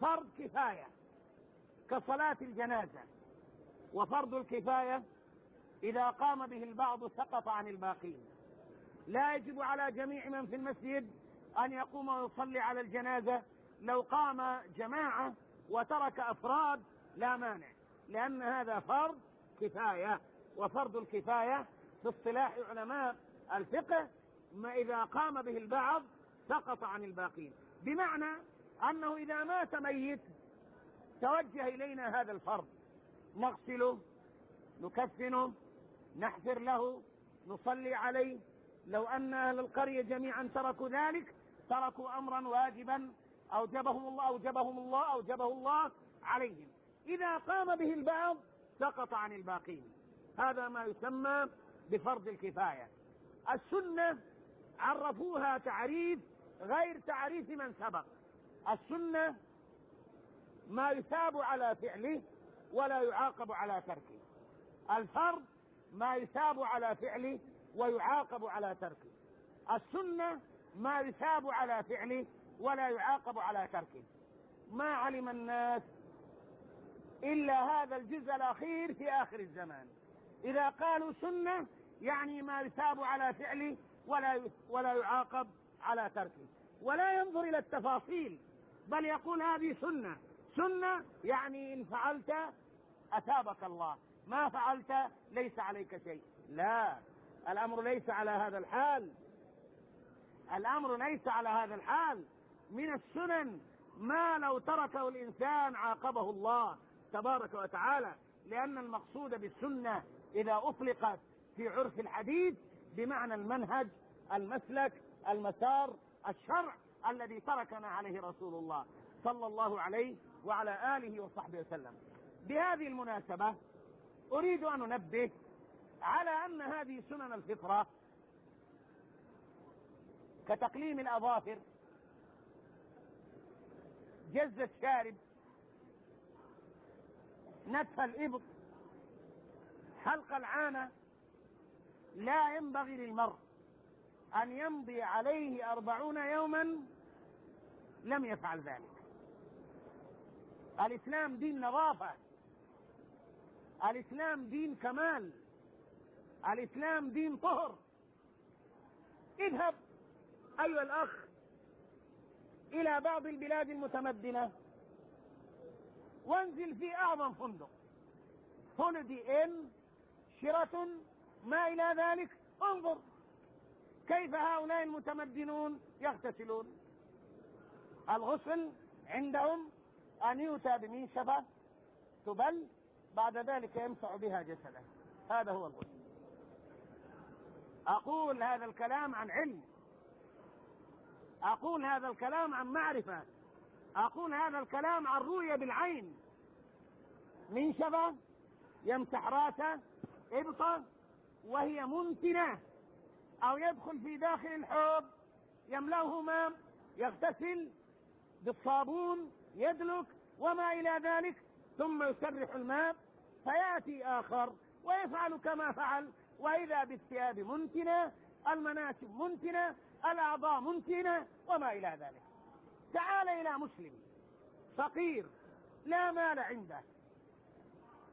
فرض كفاية كصلاة الجنازة. وفرض الكفاية إذا قام به البعض سقط عن الباقين. لا يجب على جميع من في المسجد أن يقوم ويصلي على الجنازة. لو قام جماعة وترك أفراد لا مانع لأن هذا فرض كفاية وفرض الكفاية في اصطلاح علماء الفقه ما إذا قام به البعض سقط عن الباقين. بمعنى أنه إذا مات ميت توجه إلينا هذا الفرض. نغسله نكفنه نحفر له نصلي عليه لو أن أهل القرية جميعا تركوا ذلك تركوا امرا واجبا أوجبهم الله أوجبهم الله أوجبه الله عليهم. إذا قام به البعض سقط عن الباقين. هذا ما يسمى بفرض الكفاية. السنة عرفوها تعريف غير تعريف من سبق. السنة ما يثاب على فعله ولا يعاقب على تركه. الفرض ما يثاب على فعله ويعاقب على تركه. السنة ما يثاب على فعله ولا يعاقب على تركه. ما علم الناس إلا هذا الجزء الأخير في آخر الزمان. إذا قالوا سنة يعني ما يثاب على فعله ولا ولا يعاقب على تركه. ولا ينظر إلى التفاصيل بل يقول هذه سنة. سنة يعني إن فعلت أثابك الله ما فعلت ليس عليك شيء. لا. الأمر ليس على هذا الحال. الأمر ليس على هذا الحال. من السنن ما لو تركه الإنسان عاقبه الله تبارك وتعالى لأن المقصود بالسنة إذا اطلقت في عرف الحديث بمعنى المنهج المسلك المسار الشرع الذي تركنا عليه رسول الله صلى الله عليه وعلى آله وصحبه وسلم. بهذه المناسبة أريد أن أنبه على أن هذه سنن الفطرة كتقليم الأظافر جز الشارب نتف الإبط حلق العانة لا ينبغي للمرء أن يمضي عليه أربعون يوما لم يفعل ذلك. الإسلام دين نظافة الإسلام دين كمال. الإسلام دين طهر. اذهب أيها الأخ إلى بعض البلاد المتمدنة وانزل في أعظم فندق. هوليدي إن شيراتون ما إلى ذلك. انظر كيف هؤلاء المتمدنون يغتسلون. الغسل عندهم أن يؤتى بمنشفة تبل بعد ذلك يمسح بها جسده. هذا هو الغسل. أقول هذا الكلام عن علم. أقول هذا الكلام عن معرفة. أقول هذا الكلام عن رؤية بالعين. منشفة يمسح راسه إبطة وهي منتنة أو يدخل في داخل الحوض يملأه ماء يغتسل بالصابون يدلك وما إلى ذلك. ثم يسرح الماء فيأتي آخر ويفعل كما فعل. وإذا بالثياب منتنة المناسب منتنة الأعضاء منتنة وما إلى ذلك. تعال إلى مسلم فقير لا مال عنده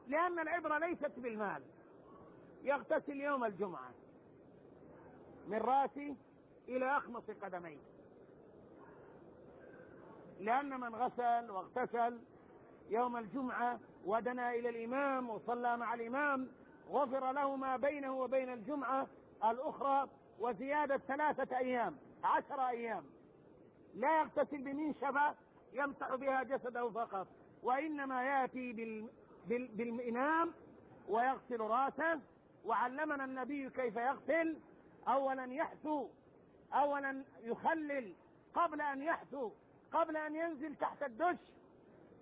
لأن العبرة ليست بالمال. يغتسل يوم الجمعة من راسه إلى أخمص قدميه لأن من غسل واغتسل يوم الجمعة ودنا إلى الإمام وصلى مع الإمام غفر له ما بينه وبين الجمعة الأخرى وزيادة ثلاثة أيام عشر أيام. لا يغتسل بمنشفة يمسح بها جسده فقط وإنما يأتي بال... بال... بالإمام ويغسل رأسه. وعلمنا النبي كيف يغسل. أولا يحثو أولا يخلل. قبل أن يحثو قبل أن ينزل تحت الدش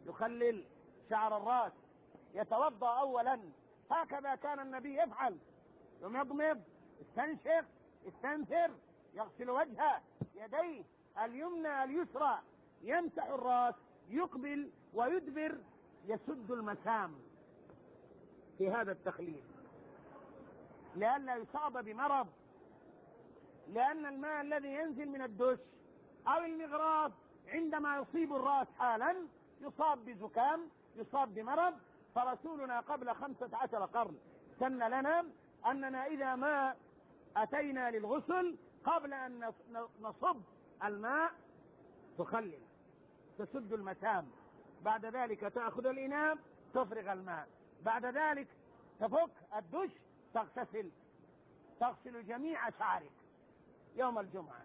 يخلل شعر الرأس يتوضأ أولا. هكذا كان النبي يفعل. يمضمض يستنشق يستنثر يغسل وجهه يديه اليمنى اليسرى يمسح الراس يقبل ويدبر يسد المسام. في هذا التخليل لئلا يصاب بمرض. لأن الماء الذي ينزل من الدش أو المغراض عندما يصيب الرأس حالا يصاب بزكام يصاب بمرض فرسولنا قبل خمسة عشر قرن سن لنا أننا إذا ما أتينا للغسل قبل أن نصب الماء تخلل تسد المسام. بعد ذلك تأخذ الإناء تفرغ الماء. بعد ذلك تفك الدش تغتسل. تغسل جميع شعرك يوم الجمعة.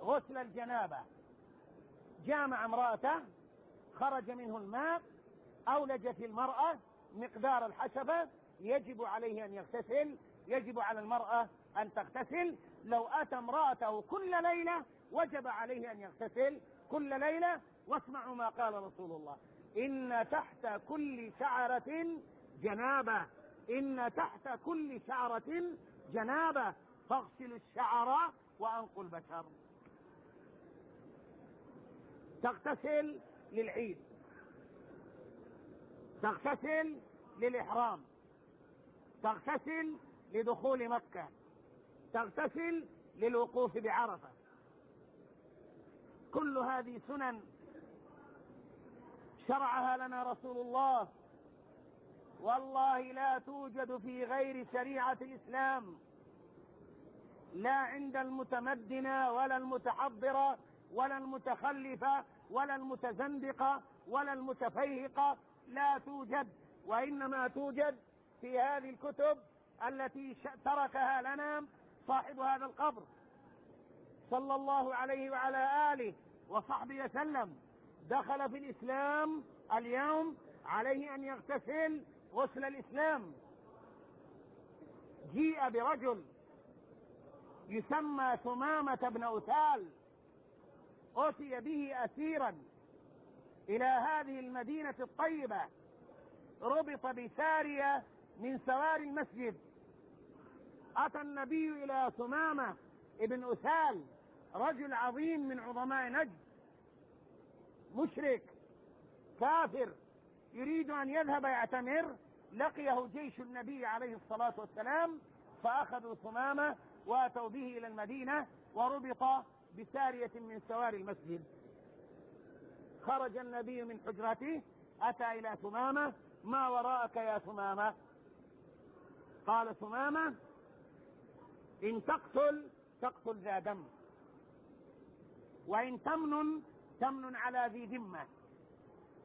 غسل الجنابة. جامع امرأته خرج منه الماء أولجت المرأة مقدار الحشبة يجب عليه أن يغتسل يجب على المرأة أن تغتسل. لو أتى امرأته كل ليلة وجب عليه أن يغتسل كل ليلة. واسمعوا ما قال رسول الله. إن تحت كل شعرة جنابة. إن تحت كل شعرة جنابة. فاغسلوا الشعر وأنقوا البشر تغتسل للعيد. تغتسل للإحرام تغتسل لدخول مكة تغتسل للوقوف بعرفة. كل هذه سنن شرعها لنا رسول الله. والله لا توجد في غير شريعة الإسلام. لا عند المتمدنة ولا المتحضرة ولا المتخلفة ولا المتزندقة ولا المتفيهقة لا توجد وإنما توجد في هذه الكتب التي تركها لنا صاحب هذا القبر. صلى الله عليه وعلى آله وصحبه وسلم. دخل في الإسلام اليوم عليه أن يغتسل غسل الإسلام. جيء برجل يسمى ثمامة بن أثال أتي به أسيرا. إلى هذه المدينة الطيبة ربط بسارية من سواري المسجد. أتى النبي إلى ثمامة ابن أثال رجل عظيم من عظماء نجد مشرك كافر يريد أن يذهب يعتمر. لقيه جيش النبي عليه الصلاة والسلام فأخذوا ثمامة وأتوا به إلى المدينة وربط بسارية من سواري المسجد. خرج النبي من حجرته أتى إلى ثمامة ما وراءك يا ثمامة؟ قال ثمامة إن تقتل تقتل ذا دم. وإن تمن تمن على ذي ذمة.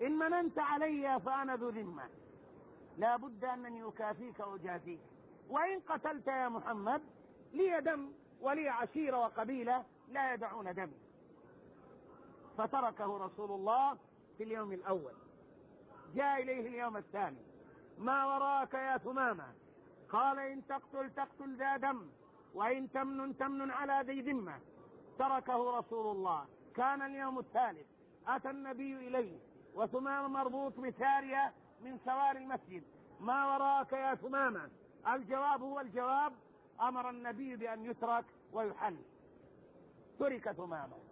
إن مننت علي فأنا ذو ذمة. لا بد أنني أكافيك وأجازيك. وإن قتلت يا محمد لي دم ولي عشيرة وقبيلة لا يدعون دمي فتركه رسول الله في اليوم الأول. جاء إليه اليوم الثاني. ما وراك يا ثمامة؟ قال إن تقتل تقتل ذا دم وإن تمن تمن على ذي ذمة. تركه رسول الله. كان اليوم الثالث. أتى النبي إليه وثمامة مربوط بسارية من سوار المسجد. ما وراك يا ثمامة؟ الجواب هو الجواب أمر النبي بأن يترك ويحل. ترك ثمامة.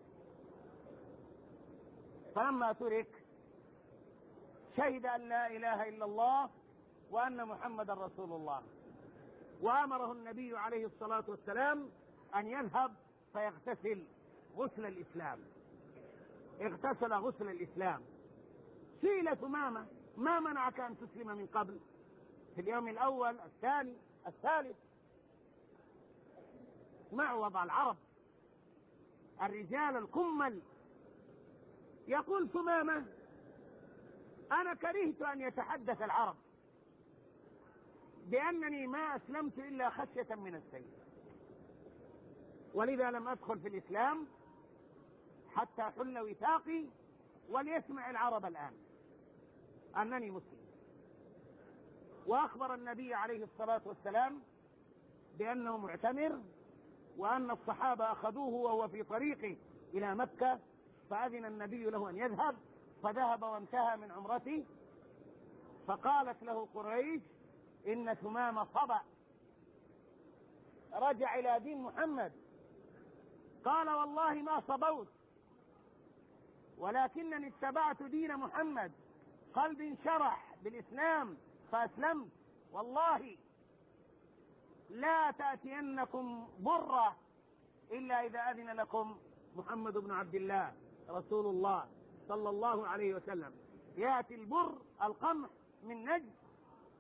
فلما ترك شهد أن لا إله إلا الله وأن محمدا رسول الله. وأمره النبي عليه الصلاة والسلام أن يذهب فيغتسل غسل الإسلام. اغتسل غسل الإسلام. سئل ثمامة ما منعك أن تسلم من قبل؟ في اليوم الأول الثاني الثالث. مع وضع العرب؟ الرجال الكمل يقول ثمامة أنا كرهت أن يتحدث العرب بأنني ما أسلمت إلا خشية من السيف. ولذا لم أدخل في الإسلام حتى حل وثاقي وليسمع العرب الآن. أنني مسلم. وأخبر النبي عليه الصلاة والسلام بأنه معتمر وأن الصحابة أخذوه وهو في طريقه إلى مكة فأذن النبي له أن يذهب فذهب وانتهى من عمرته. فقالت له قريش إن ثمام صبأ رجع إلى دين محمد. قال والله ما صبوت ولكنني اتبعت دين محمد. قلبي انشرح بالإسلام فأسلمت. والله لا تأتينكم برة إلا إذا أذن لكم محمد بن عبد الله. رسول الله صلى الله عليه وسلم. يأتي البر القمح من نجد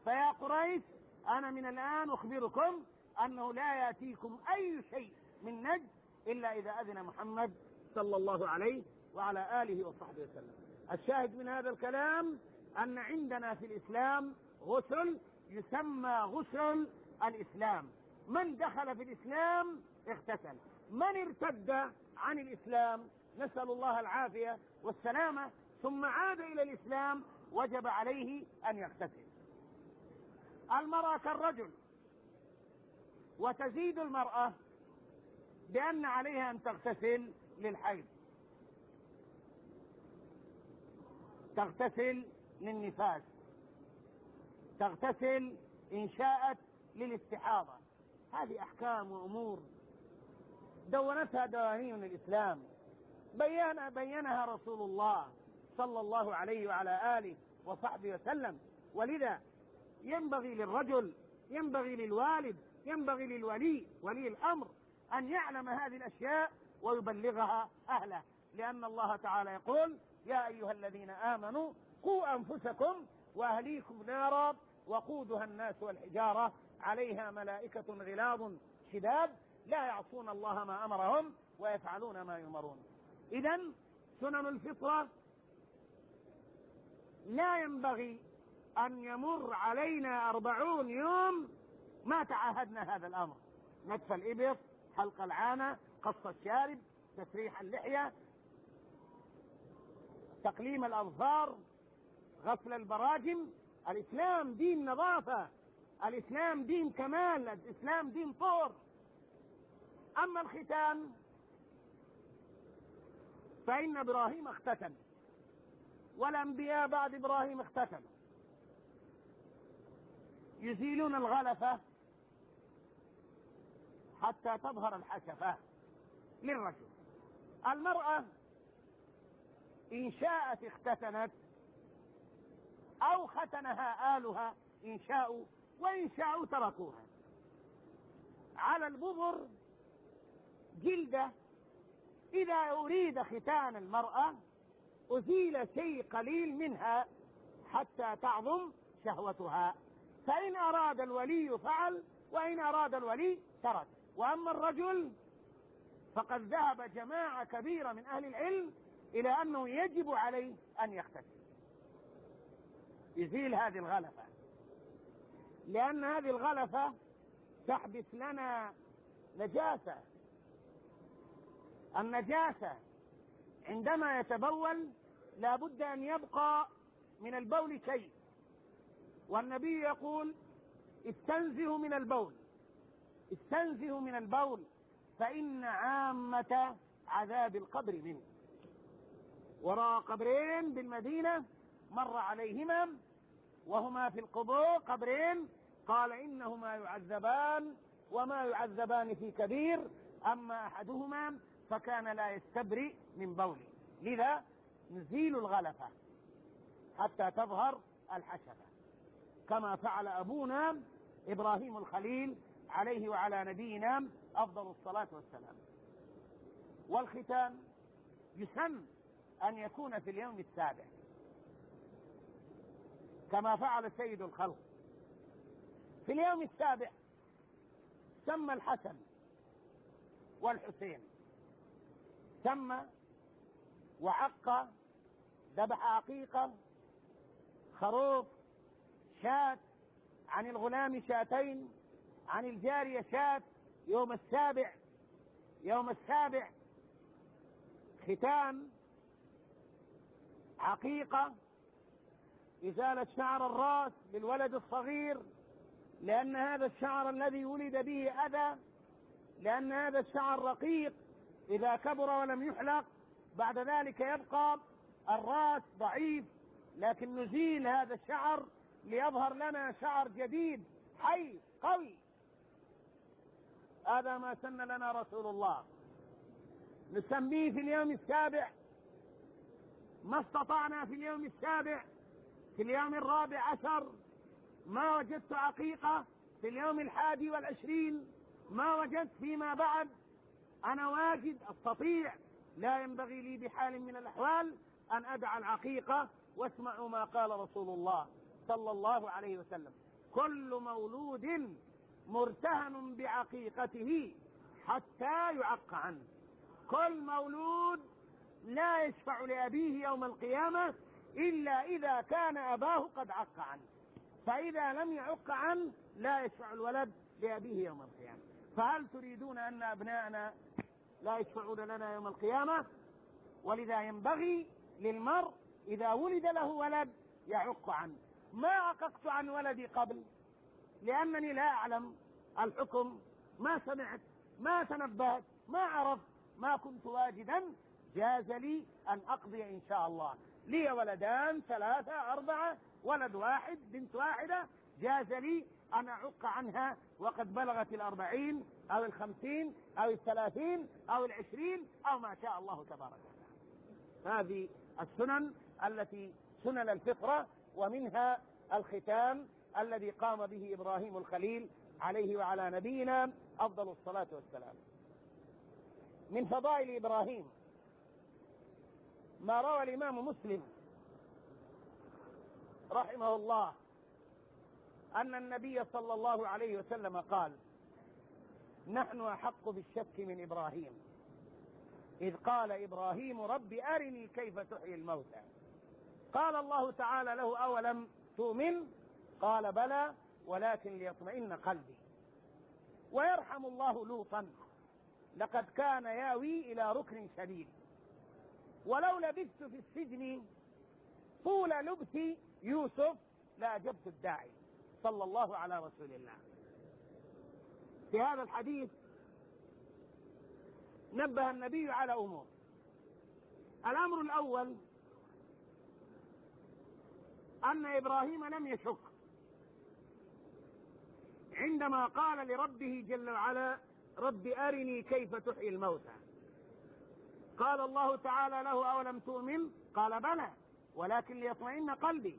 فيا قريش أنا من الآن أخبركم أنه لا يأتيكم أي شيء من نجد إلا إذا أذن محمد صلى الله عليه وعلى آله وصحبه وسلم. الشاهد من هذا الكلام أن عندنا في الإسلام غسل يسمى غسل الإسلام. من دخل في الإسلام اغتسل. من ارتد عن الإسلام نسأل الله العافية والسلامة ثم عاد إلى الإسلام وجب عليه أن يغتسل. المرأة كالرجل. وتزيد المرأة بأن عليها أن تغتسل للحيض. تغتسل للنفاس. تغتسل إن شاءت للاستحاضة. هذه أحكام وأمور دونتها دواهين الإسلام. بين بينها رسول الله صلى الله عليه وعلى آله وصحبه وسلم. ولذا ينبغي للرجل ينبغي للوالد ينبغي للولي ولي الأمر أن يعلم هذه الأشياء ويبلغها أهله. لأن الله تعالى يقول يا أيها الذين آمنوا قوا أنفسكم وأهليكم نارا وقودها الناس والحجارة عليها ملائكة غلاظ شداد لا يعصون الله ما أمرهم ويفعلون ما يؤمرون إذا سنن الفطرة لا ينبغي أن يمر علينا أربعون يوم ما تعاهدنا هذا الأمر. نتف الإبط حلق العانة قص الشارب تسريح اللحية تقليم الأظفار غسل البراجم. الإسلام دين نظافة الإسلام دين كمال الإسلام دين طهر أما الختان فإن إبراهيم اختتن والأنبياء بعد إبراهيم اختتنوا يزيلون الغلفة حتى تظهر الحشفة للرجل المرأة إن شاءت اختتنت أو ختنها آلها إن شاءوا وإن شاءوا تركوها. على البذر جلدة إذا أريد ختان المرأة أزيل شيء قليل منها حتى تعظم شهوتها. فإن أراد الولي فعل وإن أراد الولي ترك. وأما الرجل فقد ذهب جماعة كبيرة من أهل العلم إلى أنه يجب عليه أن يختتن يزيل هذه الغلفة. لأن هذه الغلفة تحدث لنا نجاسة. النجاسة عندما يتبول لا بد أن يبقى من البول شيء والنبي يقول استنزه من البول استنزه من البول فإن عامة عذاب القبر منه. وراى قبرين بالمدينة مر عليهما وهما في القبور قبرين قال إنهما يعذبان وما يعذبان في كبير أما أحدهما فكان لا يستبرئ من بوله لذا نزيل الغلفة حتى تظهر الحشفة كما فعل أبونا إبراهيم الخليل عليه وعلى نبينا أفضل الصلاة والسلام. والختان يسن أن يكون في اليوم السابع. كما فعل سيد الخلق. في اليوم السابع سمى الحسن والحسين. سمى وعق ذبح عقيقة خروف شاة عن الغلام شاتين عن الجارية شاة يوم السابع يوم السابع ختان عقيقة إزالة شعر الرأس للولد الصغير لأن هذا الشعر الذي ولد به أذى لأن هذا الشعر رقيق إذا كبر ولم يحلق بعد ذلك يبقى الرأس ضعيف. لكن نزيل هذا الشعر ليظهر لنا شعر جديد حي قوي. هذا ما سن لنا رسول الله. نسميه في اليوم السابع. ما استطعنا في اليوم السابع. في اليوم الرابع عشر. ما وجدت عقيقة في اليوم الحادي والعشرين. ما وجدت فيما بعد. أنا واجد أستطيع لا ينبغي لي بحال من الأحوال أن أدع العقيقة واسمعوا ما قال رسول الله صلى الله عليه وسلم. كل مولود مرتهن بعقيقته حتى يعق عنه. كل مولود لا يشفع لأبيه يوم القيامة إلا إذا كان أباه قد عق عنه. فإذا لم يعق عنه لا يشفع الولد لأبيه يوم القيامة. فهل تريدون أن أبناءنا لا يشفعون لنا يوم القيامة ولذا ينبغي للمرء إذا ولد له ولد يعق عنه. ما عققت عن ولدي قبل لأنني لا أعلم الحكم. ما سمعت ما تنبهت ما عرفت ما كنت واجدا. جاز لي أن أقضي إن شاء الله. لي ولدان ثلاثة أربعة ولد واحد بنت واحدة. جاز لي أن أعق عنها وقد بلغت الأربعين أو الخمسين أو الثلاثين أو العشرين أو ما شاء الله تبارك وتعالى. هذه السنن التي سنن الفطرة ومنها الختام الذي قام به إبراهيم الخليل عليه وعلى نبينا أفضل الصلاة والسلام. من فضائل إبراهيم ما روى الإمام مسلم رحمه الله أن النبي صلى الله عليه وسلم قال نحن أحق بالشك من إبراهيم. إذ قال إبراهيم رب أرني كيف تحيي الموتى. قال الله تعالى له أولم تؤمن؟ قال بلى ولكن ليطمئن قلبي. ويرحم الله لوطا لقد كان ياوي إلى ركن شديد. ولو لبثت في السجن طول لبث يوسف لأجبت الداعي. صلى الله على رسول الله. في هذا الحديث نبه النبي على أمور. الأمر الأول أن إبراهيم لم يشك. عندما قال لربه جل وعلا رب أرني كيف تحيي الموتى. قال الله تعالى له أولم تؤمن؟ قال بلى ولكن ليطمئن قلبي.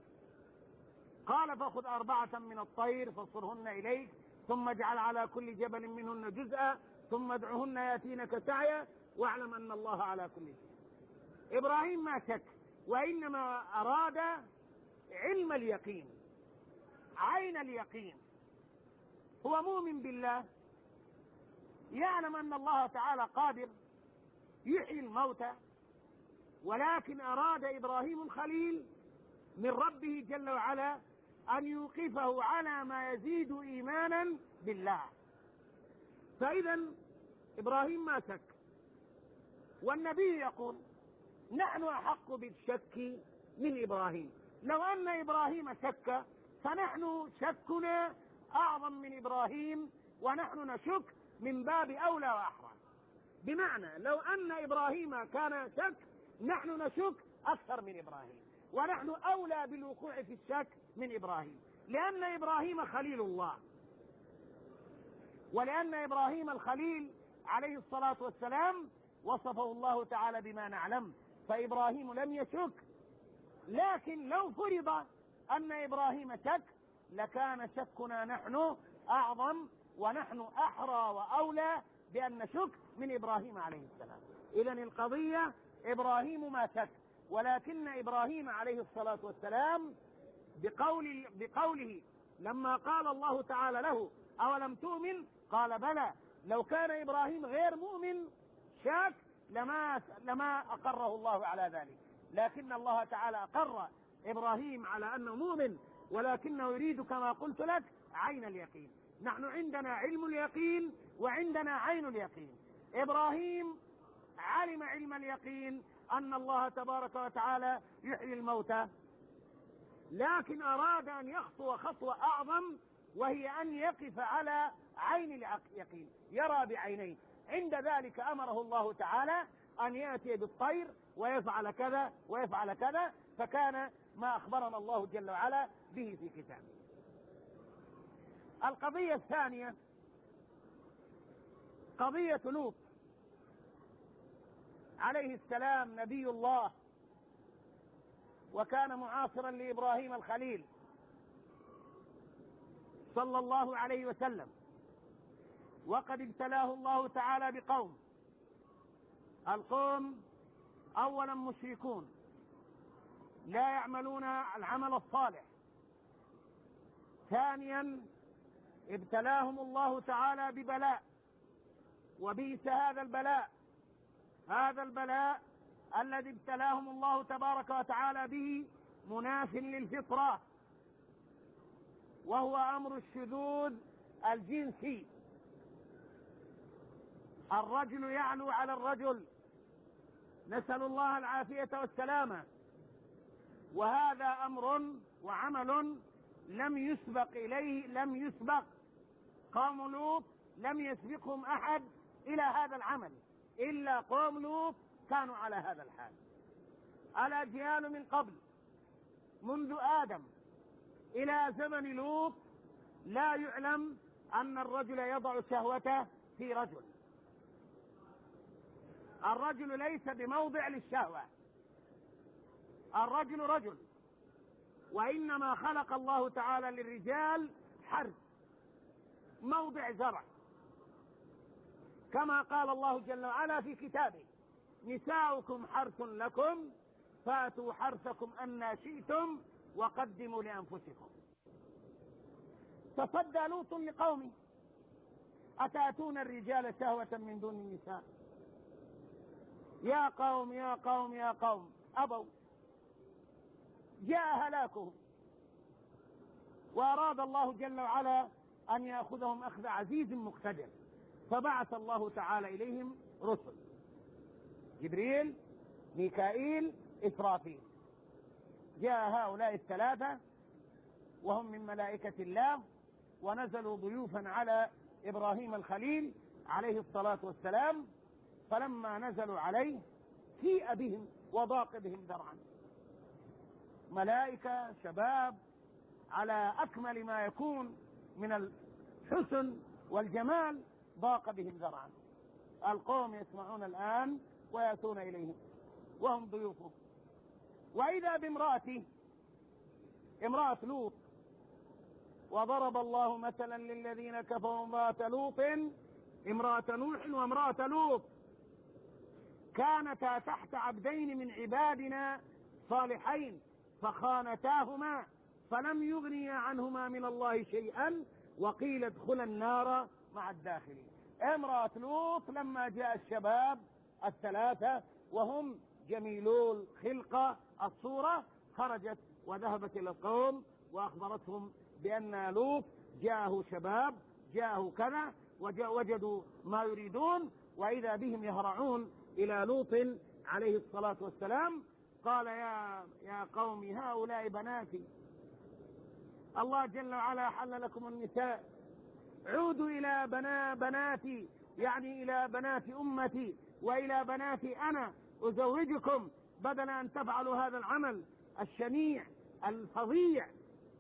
قال فخذ أربعة من الطير فصرهن إليك ثم اجعل على كل جبل منهن جزءا ثم ادعهن يأتينك سعيا واعلم أن الله على كل شيء. إبراهيم ما شك وإنما أراد علم اليقين عين اليقين. هو مؤمن بالله يعلم أن الله تعالى قادر يحيي الموتى ولكن أراد إبراهيم الخليل من ربه جل وعلا أن يوقفه على ما يزيد إيمانا بالله. فإذا إبراهيم ما شك والنبي يقول نحن أحق بالشك من إبراهيم. لو أن إبراهيم شك فنحن شكنا أعظم من إبراهيم ونحن نشك من باب أولى وأحرى. بمعنى لو أن إبراهيم كان شك نحن نشك أكثر من إبراهيم. ونحن أولى بالوقوع في الشك من إبراهيم. لأن إبراهيم خليل الله. ولأن إبراهيم الخليل عليه الصلاة والسلام وصفه الله تعالى بما نعلم. فإبراهيم لم يشك. لكن لو فرض أن إبراهيم شك لكان شكنا نحن أعظم ونحن أحرى وأولى بأن نشك من إبراهيم عليه السلام. إذا القضية إبراهيم ما شك. ولكن إبراهيم عليه الصلاة والسلام بقول بقوله لما قال الله تعالى له أولم تؤمن؟ قال بلى. لو كان إبراهيم غير مؤمن شاك لما لما أقره الله على ذلك. لكن الله تعالى أقر إبراهيم على أنه مؤمن ولكنه يريد كما قلت لك عين اليقين. نحن عندنا علم اليقين وعندنا عين اليقين. إبراهيم علم علم اليقين أن الله تبارك وتعالى يحيي الموتى. لكن أراد أن يخطو خطوة أعظم وهي أن يقف على عين اليقين يرى بعينيه. عند ذلك أمره الله تعالى أن يأتي بالطير ويفعل كذا ويفعل كذا فكان ما أخبرنا الله جل وعلا به في كتابه. القضية الثانية قضية لوط. عليه السلام نبي الله وكان معاصرا لإبراهيم الخليل صلى الله عليه وسلم. وقد ابتلاه الله تعالى بقوم. القوم اولا مشركون. لا يعملون العمل الصالح. ثانيا ابتلاهم الله تعالى ببلاء وبئس هذا البلاء. هذا البلاء الذي ابتلاهم الله تبارك وتعالى به مناف للفطرة وهو أمر الشذوذ الجنسي. الرجل يعلو على الرجل نسأل الله العافية والسلامة. وهذا أمر وعمل لم يسبق إليه لم يسبق. قوم لوط لم يسبقهم أحد إلى هذا العمل. إلا قوم لوط كانوا على هذا الحال. الأجيال من قبل منذ آدم إلى زمن لوط لا يعلم أن الرجل يضع شهوته في رجل. الرجل ليس بموضع للشهوة. الرجل رجل وإنما خلق الله تعالى للرجال حرث موضع زرع. كما قال الله جل وعلا في كتابه نساؤكم حرث لكم فاتوا حرثكم أن شئتم وقدموا لأنفسكم. تصدى لوط لقومه أتأتون الرجال شهوة من دون النساء؟ يا قوم يا قوم يا قوم أبوا جاء هلاكهم. وأراد الله جل وعلا أن يأخذهم أخذ عزيز مقتدر. فبعث الله تعالى إليهم رسل. جبريل ميكائيل إسرافيل. جاء هؤلاء الثلاثة وهم من ملائكة الله ونزلوا ضيوفا على إبراهيم الخليل عليه الصلاة والسلام فلما نزلوا عليه سيء بهم وضاق بهم ذرعا. ملائكة شباب على أكمل ما يكون من الحسن والجمال ضاق بهم ذرعا. القوم يسمعون الآن ويأتون إليهم وهم ضيوفه وإذا بامرأته امرأة لوط وضرب الله مثلا للذين كفروا امرأة لوط امرأة نوح وامرأة لوط كانتا تحت عبدين من عبادنا صالحين فخانتاهما فلم يغنيا عنهما من الله شيئا وقيل ادخلا النار مع الداخلين. امرأة لوط لما جاء الشباب الثلاثة وهم جميلو الخلقة الصورة خرجت وذهبت إلى القوم وأخبرتهم بأن لوط جاءه شباب جاءه كذا وجدوا ما يريدون وإذا بهم يهرعون إلى لوط عليه الصلاة والسلام قال يا يا قوم هؤلاء بناتي. الله جل وعلا حل لكم النساء. عودوا إلى بنا بناتي يعني إلى بنات أمتي وإلى بناتي أنا. أزوجكم بدل أن تفعلوا هذا العمل الشنيع الفظيع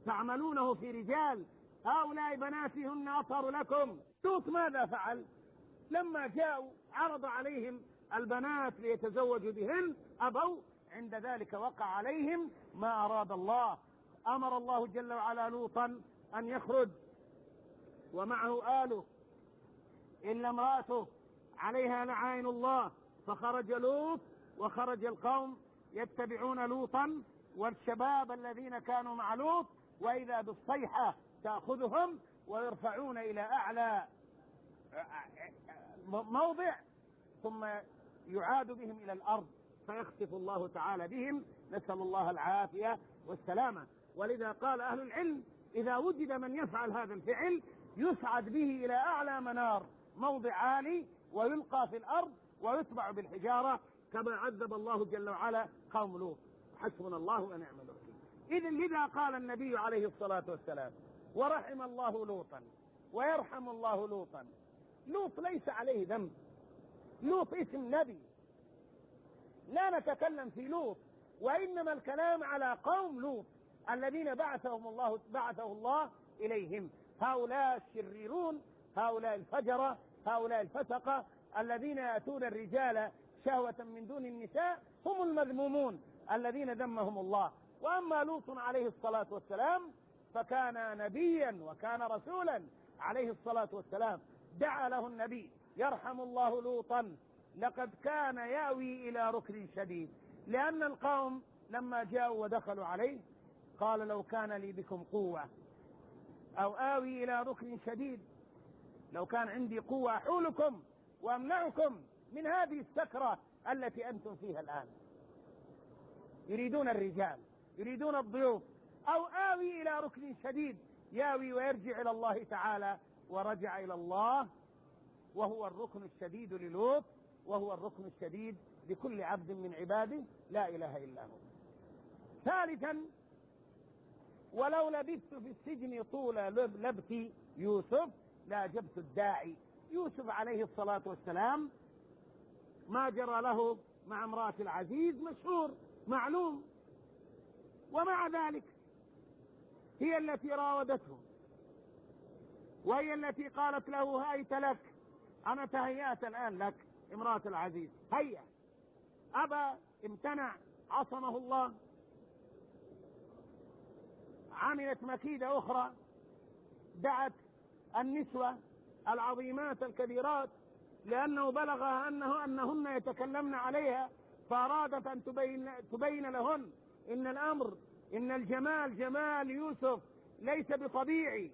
تعملونه في رجال. هؤلاء بناتي هن أطهر لكم. لوط ماذا فعل. لما جاءوا عرض عليهم البنات ليتزوجوا بهن أبوا عند ذلك وقع عليهم ما أراد الله. أمر الله جل وعلا لوطا أن يخرج ومعه آله. إلا امرأته عليها لعائن الله. فخرج لوط وخرج القوم يتبعون لوطا والشباب الذين كانوا مع لوط وإذا بالصيحة تأخذهم ويرفعون إلى أعلى موضع ثم يعاد بهم إلى الأرض. فيخسف الله تعالى بهم. نسأل الله العافية والسلامة. ولذا قال أهل العلم إذا وجد من يفعل هذا الفعل يسعد به إلى أعلى منار موضع عالي ويلقى في الأرض ويتبع بالحجارة كما عذب الله جل وعلا قوم لوط. حسبنا الله ونعم الوكيل. إذا لذا قال النبي عليه الصلاة والسلام ورحم الله لوطا ويرحم الله لوطا. لوط ليس عليه ذنب. لوط اسم نبي. لا نتكلم في لوط وإنما الكلام على قوم لوط الذين بعثهم الله بعثه الله إليهم. هؤلاء الشريرون هؤلاء الفجرة هؤلاء الفسقة الذين يأتون الرجال شهوة من دون النساء هم المذمومون الذين ذمهم الله. وأما لوط عليه الصلاة والسلام فكان نبيا وكان رسولا عليه الصلاة والسلام. دعا له النبي يرحم الله لوطا لقد كان يأوي إلى ركن شديد. لأن القوم لما جاءوا ودخلوا عليه قال لو كان لي بكم قوة. أو آوي إلى ركن شديد. لو كان عندي قوة أحولكم وأمنعكم من هذه السكرة التي أنتم فيها الآن. يريدون الرجال يريدون الضيوف. أو آوي إلى ركن شديد. ياوي ويرجع إلى الله تعالى ورجع إلى الله. وهو الركن الشديد للوط. وهو الركن الشديد لكل عبد من عباده. لا إله إلا هو. ثالثا ولو لبثت في السجن طول لبث يوسف لاجبت الداعي. يوسف عليه الصلاة والسلام ما جرى له مع امرأة العزيز مشهور معلوم. ومع ذلك هي التي راودته وهي التي قالت له هيت لك. أنا تهيأت الآن لك امرأة العزيز. هيا. ابى امتنع عصمه الله. عملت مكيدة أخرى دعت النسوة العظيمات الكبيرات لأنه بلغها أنه أنهن يتكلمن عليها فأرادت أن تبين تبين لهن إن الأمر إن الجمال جمال يوسف ليس بطبيعي.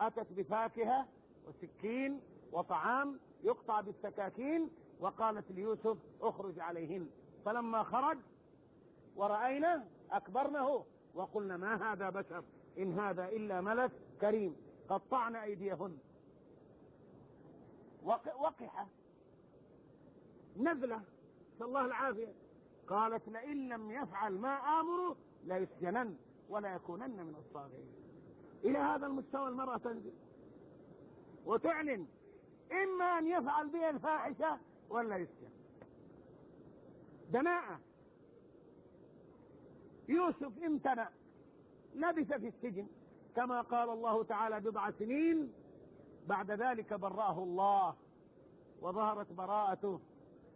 أتت بفاكهة وسكين وطعام يقطع بالسكاكين وقالت ليوسف اخرج عليهن. فلما خرج ورأينا أكبرنه. وقلنا ما هذا بشر؟ إن هذا إلا ملك كريم. قطعنا أيديهن. وقحة. نزلة. نسأل الله العافية. قالت لئن لم يفعل ما آمره ليسجنن ولا يكونن من الصاغرين. إلى هذا المستوى المرأة تنزل. وتعلن. إما أن يفعل بها الفاحشة ولا يسجن. دناءة. يوسف امتنع. لبث في السجن. كما قال الله تعالى بضع سنين. بعد ذلك برأه الله. وظهرت براءته.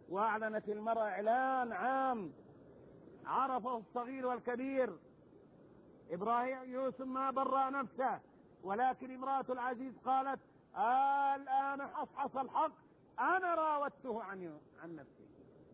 وأعلنت المرأة إعلان عام. عرفه الصغير والكبير. إبراهيم يوسف ما برأ نفسه. ولكن امرأة العزيز قالت الآن حصحص الحق. أنا راودته عن عن نفسي.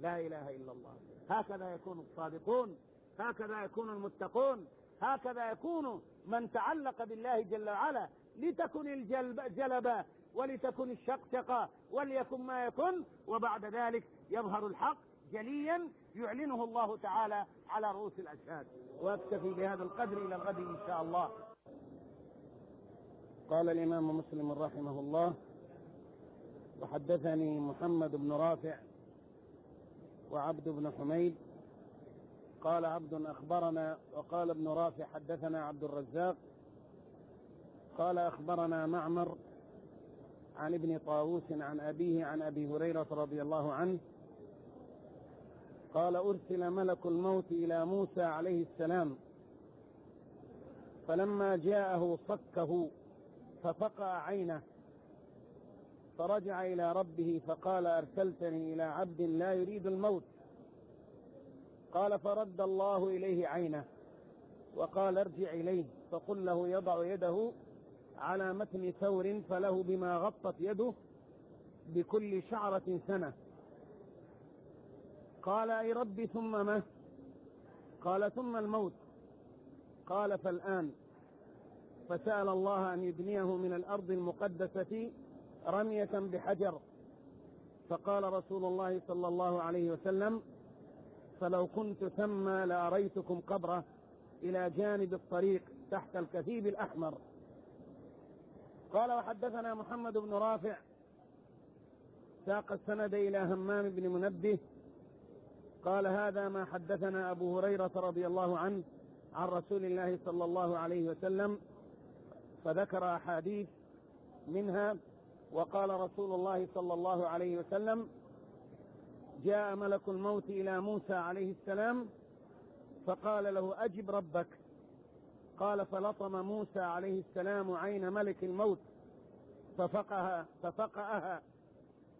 لا إله إلا الله. هكذا يكون الصادقون. هكذا يكون المتقون هكذا يكون من تعلق بالله جل وعلا لتكن الجلبة ولتكن الشقشقة وليكن ما يكن وبعد ذلك يظهر الحق جليا يعلنه الله تعالى على رؤوس الأشهاد. وأكتفي بهذا القدر إلى الغد إن شاء الله. قال الإمام مسلم رحمه الله وحدثني محمد بن رافع وعبد بن حميد قال عبد أخبرنا وقال ابن رافع حدثنا عبد الرزاق قال أخبرنا معمر عن ابن طاووس عن أبيه عن أبي هريرة رضي الله عنه قال أرسل ملك الموت إلى موسى عليه السلام فلما جاءه صكه ففقع عينه فرجع إلى ربه فقال أرسلتني إلى عبد لا يريد الموت قال فرد الله إليه عينه وقال ارجع إليه فقل له يضع يده على متن ثور فله بما غطت يده بكل شعرة سنة. قال أي ربي ثم ما؟ قال ثم الموت. قال فالآن. فسأل الله أن يبنيه من الأرض المقدسة رمية بحجر. فقال رسول الله صلى الله عليه وسلم فلو كنت ثم لأريتكم قبره إلى جانب الطريق تحت الكثيب الأحمر. قال وحدثنا محمد بن رافع ساق السند إلى همام بن منبه. قال هذا ما حدثنا أبو هريرة رضي الله عنه عن رسول الله صلى الله عليه وسلم فذكر أحاديث منها. وقال رسول الله صلى الله عليه وسلم جاء ملك الموت إلى موسى عليه السلام فقال له أجب ربك. قال فلطم موسى عليه السلام عين ملك الموت ففقها ففقأها.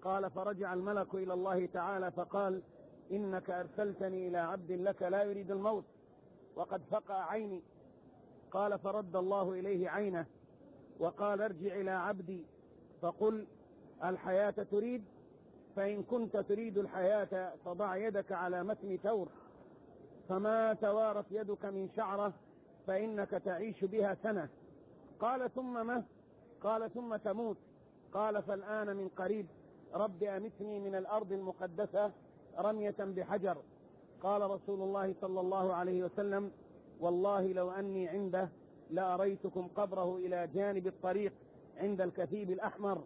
قال فرجع الملك إلى الله تعالى فقال إنك أرسلتني إلى عبد لك لا يريد الموت وقد فقع عيني. قال فرد الله إليه عينه وقال ارجع إلى عبدي فقل الحياة تريد فإن كنت تريد الحياة فضع يدك على متن ثور فما توارت يدك من شعرة فإنك تعيش بها سنة. قال ثم ما؟ قال ثم تموت. قال فالآن من قريب. رب أمتني من الأرض المقدسة رمية بحجر. قال رسول الله صلى الله عليه وسلم والله لو أني عنده لأريتكم قبره إلى جانب الطريق عند الكثيب الأحمر.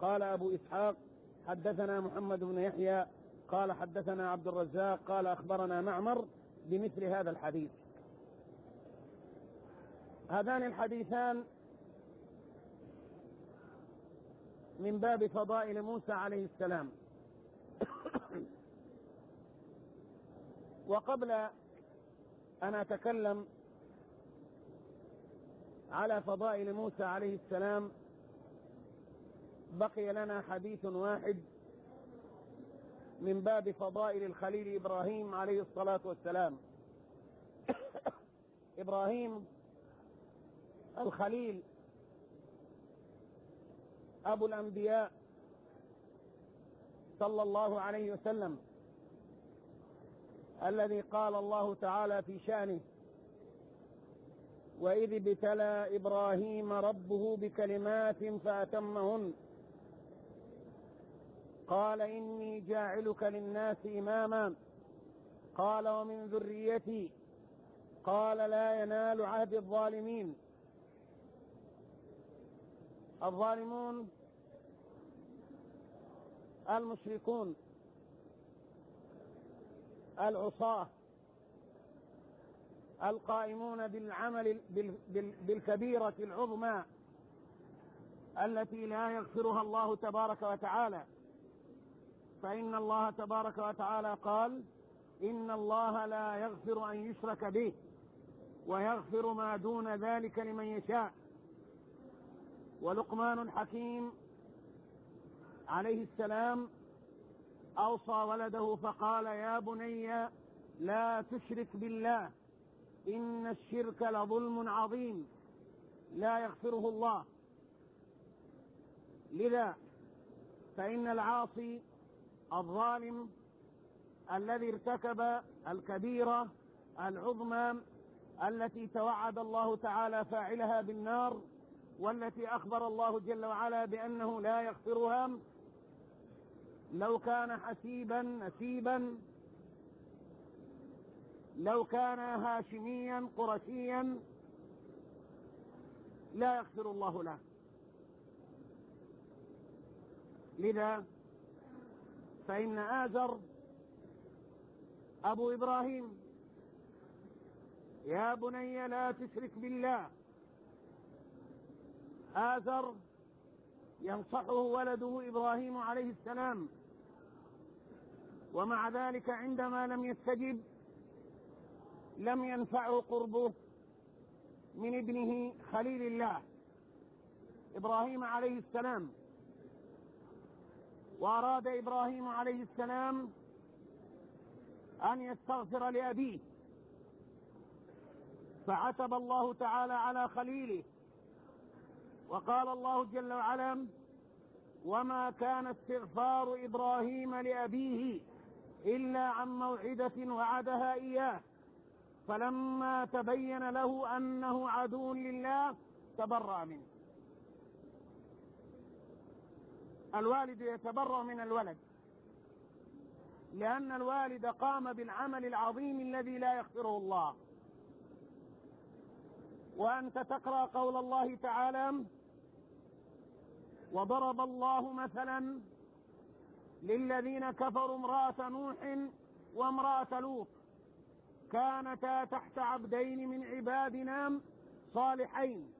قال أبو إسحاق حدثنا محمد بن يحيى قال حدثنا عبد الرزاق قال أخبرنا معمر بمثل هذا الحديث. هذان الحديثان من باب فضائل موسى عليه السلام. وقبل أن أتكلم على فضائل موسى عليه السلام بقي لنا حديث واحد من باب فضائل الخليل إبراهيم عليه الصلاة والسلام. إبراهيم الخليل أبو الأنبياء صلى الله عليه وسلم الذي قال الله تعالى في شأنه وإذ ابتلى إبراهيم ربه بكلمات فأتمهن. قال إني جاعلك للناس إماما. قال ومن ذريتي. قال لا ينال عهد الظالمين. الظالمون المشركون. العصاة. القائمون بالعمل بالكبيرة العظمى. التي لا يغفرها الله تبارك وتعالى. فإن الله تبارك وتعالى قال إن الله لا يغفر أن يشرك به ويغفر ما دون ذلك لمن يشاء. ولقمان حكيم عليه السلام أوصى ولده فقال يا بني لا تشرك بالله إن الشرك لظلم عظيم لا يغفره الله. لذا فإن العاصي الظالم الذي ارتكب الكبيرة العظمى التي توعد الله تعالى فاعلها بالنار والتي أخبر الله جل وعلا بأنه لا يغفرها. لو كان حسيبا نسيبا لو كان هاشميا قرشيا لا يغفر الله له. لذا فإن آزر أبو إبراهيم يا بني لا تشرك بالله. آزر ينصحه ولده إبراهيم عليه السلام. ومع ذلك عندما لم يستجب لم ينفعه قربه من ابنه خليل الله إبراهيم عليه السلام. وأراد إبراهيم عليه السلام أن يستغفر لأبيه. فعتب الله تعالى على خليله. وقال الله جل وعلا وما كان استغفار إبراهيم لأبيه إلا عن موعدة وعدها إياه. فلما تبين له أنه عدو لله تبرأ منه. الوالد يتبرأ من الولد. لأن الوالد قام بالعمل العظيم الذي لا يغفره الله. وأنت تقرأ قول الله تعالى وضرب الله مثلا للذين كفروا امرأة نوح وامرأة لوط. كانتا تحت عبدين من عبادنا صالحين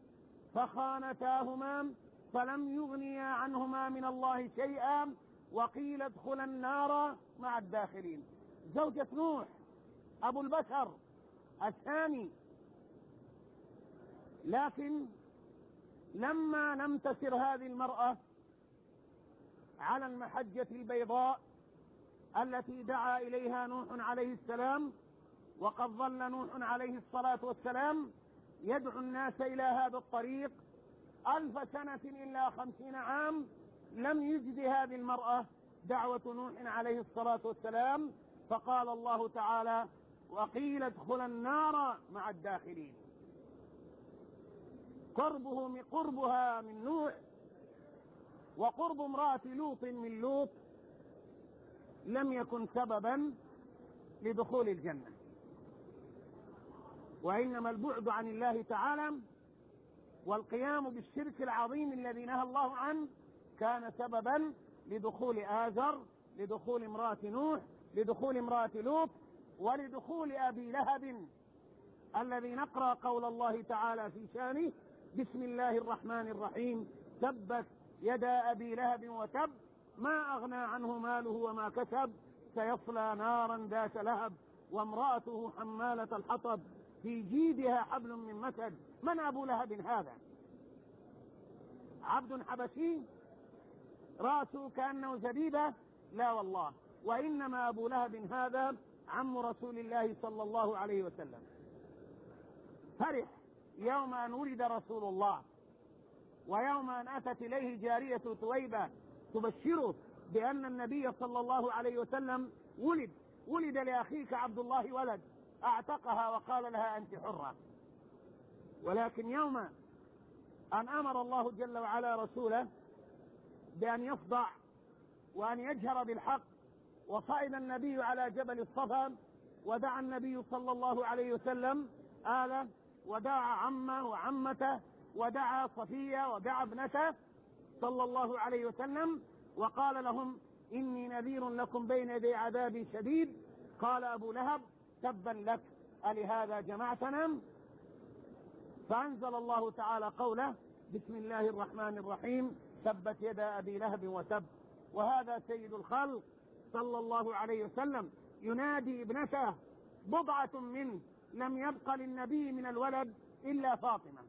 فخانتاهما فلم يغنيا عنهما من الله شيئا وقيل ادخلا النار مع الداخلين. زوجة نوح أبو البشر الثاني. لكن لما لم تسر هذه المرأة على المحجة البيضاء التي دعا إليها نوح عليه السلام وقد ظل نوح عليه الصلاة والسلام يدعو الناس إلى هذا الطريق ألف سنة إلا خمسين عام لم يجد هذه المرأة دعوة نوح عليه الصلاة والسلام فقال الله تعالى وقيل ادخل النار مع الداخلين. قربه من قربها من نوح وقرب امرأة لوط من لوط لم يكن سببا لدخول الجنة. وإنما البعد عن الله تعالى والقيام بالشرك العظيم الذي نهى الله عنه كان سببا لدخول آزر لدخول امرأة نوح لدخول امرأة لوط ولدخول أبي لهب الذي نقرأ قول الله تعالى في شأنه بسم الله الرحمن الرحيم. تبت يدا أبي لهب وتب ما أغنى عنه ماله وما كسب سيصلى نارا ذات لهب وامرأته حمالة الحطب. في جيدها حبل من مسد. من أبو لهب هذا؟ عبد حبشي؟ رأسه كأنه زبيبة لا والله. وإنما أبو لهب هذا عم رسول الله صلى الله عليه وسلم. فرح يوم أن ولد رسول الله ويوم أن أتت إليه جارية ثويبة تبشره بأن النبي صلى الله عليه وسلم ولد. ولد لأخيك عبد الله ولد. أعتقها وقال لها أنت حرة. ولكن يوم أن أمر الله جل وعلا رسوله بأن يصدع وأن يجهر بالحق وصعد النبي على جبل الصفا ودعا النبي صلى الله عليه وسلم آله ودعا عمه وعمته ودعا صفية ودعا ابنته صلى الله عليه وسلم وقال لهم إني نذير لكم بين يدي عذاب شديد. قال أبو لهب تبا لك ألهذا جمعتنا فأنزل الله تعالى قوله بسم الله الرحمن الرحيم تبت يدا أبي لهب وتب وهذا سيد الخلق صلى الله عليه وسلم. ينادي ابنته بضعة منه لم يبق للنبي من الولد إلا فاطمة.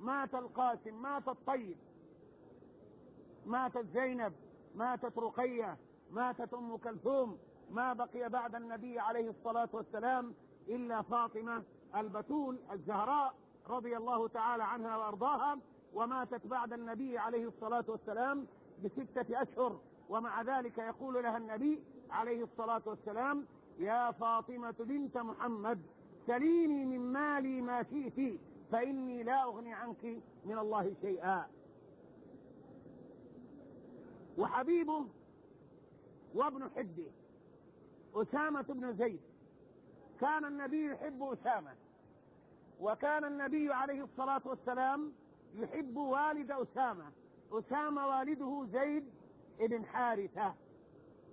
مات القاسم مات الطيب. ماتت زينب ماتت رقية ماتت أم كلثوم. ما بقي بعد النبي عليه الصلاة والسلام إلا فاطمة البتول الزهراء رضي الله تعالى عنها وأرضاها وماتت بعد النبي عليه الصلاة والسلام بستة أشهر. ومع ذلك يقول لها النبي عليه الصلاة والسلام يا فاطمة بنت محمد سليني من مالي ما شئت فإني لا أغني عنك من الله شيئا. وحبيبه وابن حبه أسامة بن زيد. كان النبي يحب أسامة. وكان النبي عليه الصلاة والسلام يحب والد أسامة. أسامة والده زيد بن حارثة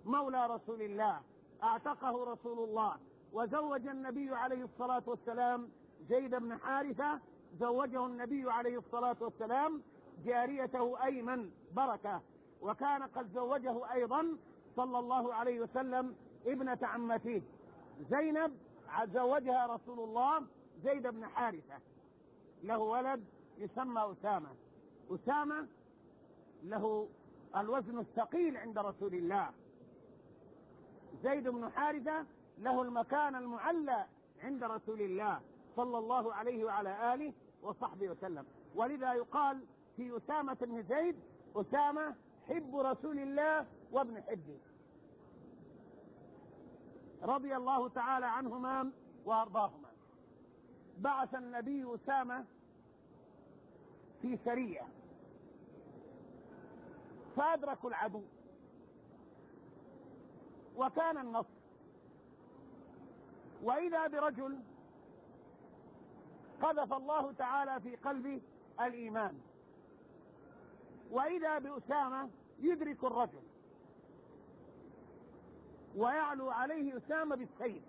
مولى رسول الله أعتقه رسول الله. وزوج النبي عليه الصلاة والسلام زيد بن حارثة. زوجه النبي عليه الصلاة والسلام جاريته أيمن بركة. وكان قد زوجه أيضا صلى الله عليه وسلم ابنة عمته زينب زوجها رسول الله زيد بن حارثة. له ولد يسمى أسامة. أسامة له الوزن الثقيل عند رسول الله. زيد بن حارثة له المكان المعلى عند رسول الله صلى الله عليه وعلى آله وصحبه وسلم. ولذا يقال في أسامة بن زيد أسامة حب رسول الله وابن حبه. رضي الله تعالى عنهما وأرضاهما. بعث النبي أسامة في سرية. فأدركوا العدو. وكان النصر. وإذا برجل قذف الله تعالى في قلبه الإيمان. وإذا بأسامة يدرك الرجل. ويعلو عليه أسامة بالسيف.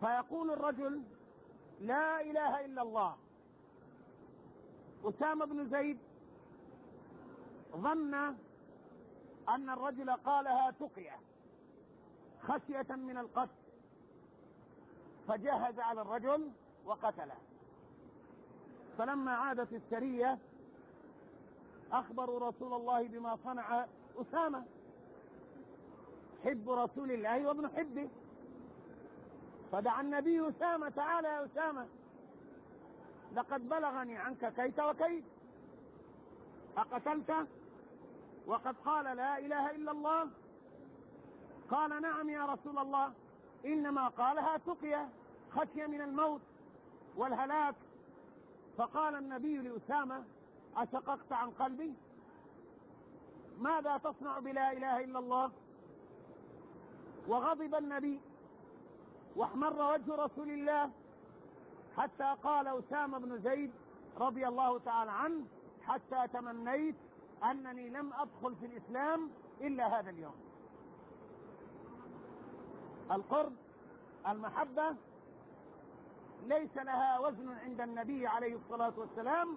فيقول الرجل لا إله إلا الله. أسامة بن زيد ظن أن الرجل قالها تقية خشية من القتل. فجهز على الرجل وقتله. فلما عادت السرية أخبروا رسول الله بما صنع أسامة. حب رسول الله وابن حبه. فدعا النبي أسامة تعالى يا أسامة. لقد بلغني عنك كيت وكيت. أقتلت وقد قال لا إله إلا الله. قال نعم يا رسول الله. إنما قالها تقية خشية من الموت والهلاك. فقال النبي لأسامة أشققت عن قلبي؟ ماذا تصنع بلا إله إلا الله؟ وغضب النبي واحمر وجه رسول الله حتى قال أسامة بن زيد رضي الله تعالى عنه حتى تمنيت أنني لم أدخل في الإسلام إلا هذا اليوم. القرب المحبة ليس لها وزن عند النبي عليه الصلاة والسلام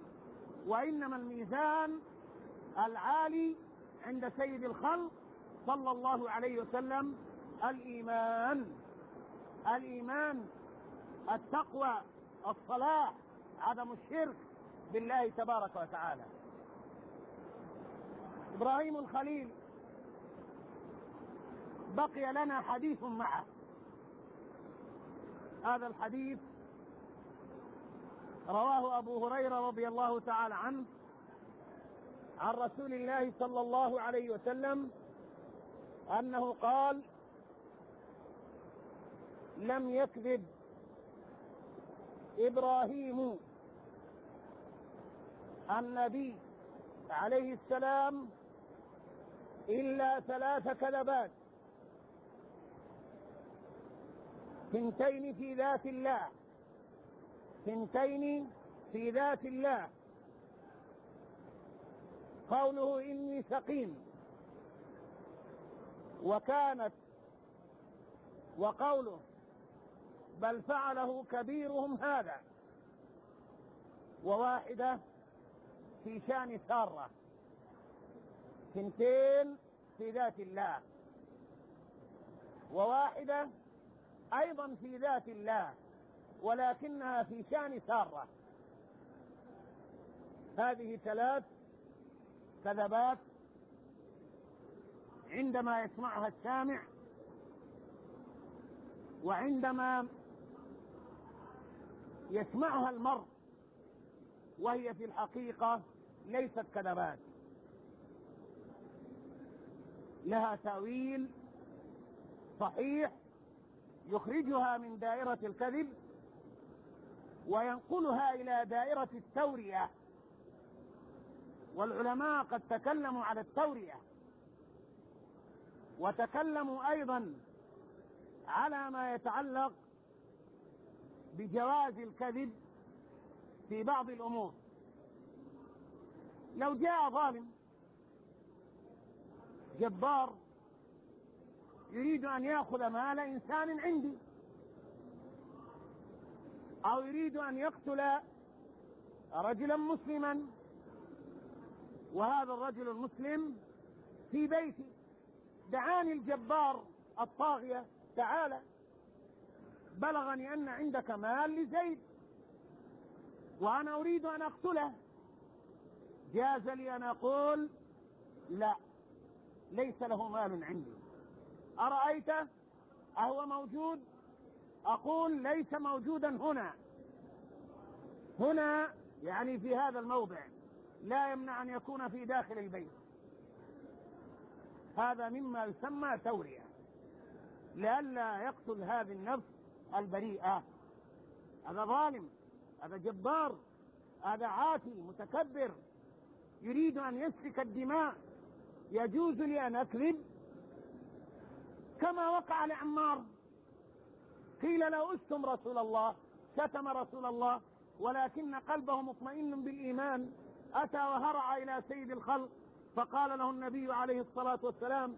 وإنما الميزان العالي عند سيد الخلق صلى الله عليه وسلم الإيمان الإيمان التقوى الصلاح عدم الشرك بالله تبارك وتعالى. إبراهيم الخليل بقي لنا حديث معه. هذا الحديث رواه أبو هريرة رضي الله تعالى عنه عن رسول الله صلى الله عليه وسلم أنه قال لم يكذب. إبراهيم النبي عليه السلام إلا ثلاث كذبات. ثنتين في ذات الله. ثنتين في ذات الله. قوله إني سقيم. وكانت وقوله بل فعله كبيرهم هذا وواحدة في شأن سارة ثنتين في ذات الله وواحدة أيضا في ذات الله ولكنها في شأن سارة. هذه ثلاث كذبات عندما يسمعها السامع وعندما يسمعها المرء. وهي في الحقيقة ليست كذبات. لها تأويل صحيح يخرجها من دائرة الكذب وينقلها إلى دائرة التورية. والعلماء قد تكلموا على التورية. وتكلموا أيضا على ما يتعلق بجواز الكذب في بعض الأمور. لو جاء ظالم جبار يريد أن يأخذ مال إنسان عندي أو يريد أن يقتل رجلا مسلما وهذا الرجل المسلم في بيتي. دعاني الجبار الطاغية تعالى بلغني أن عندك مال لزيد وأنا أريد أن أقتله. جاز لي أن أقول لا ليس له مال عندي. أرأيت؟ أهو موجود. أقول ليس موجودا هنا. هنا يعني في هذا الموضع. لا يمنع أن يكون في داخل البيت. هذا مما يسمى تورية. لئلا يقتل هذه النفس البريئة هذا ظالم هذا جبار هذا عاتي متكبر يريد أن يسفك الدماء يجوز لي أن أكذب. كما وقع لعمار قيل له أستم رسول الله شتم رسول الله ولكن قلبه مطمئن بالإيمان أتى وهرع إلى سيد الخلق فقال له النبي عليه الصلاة والسلام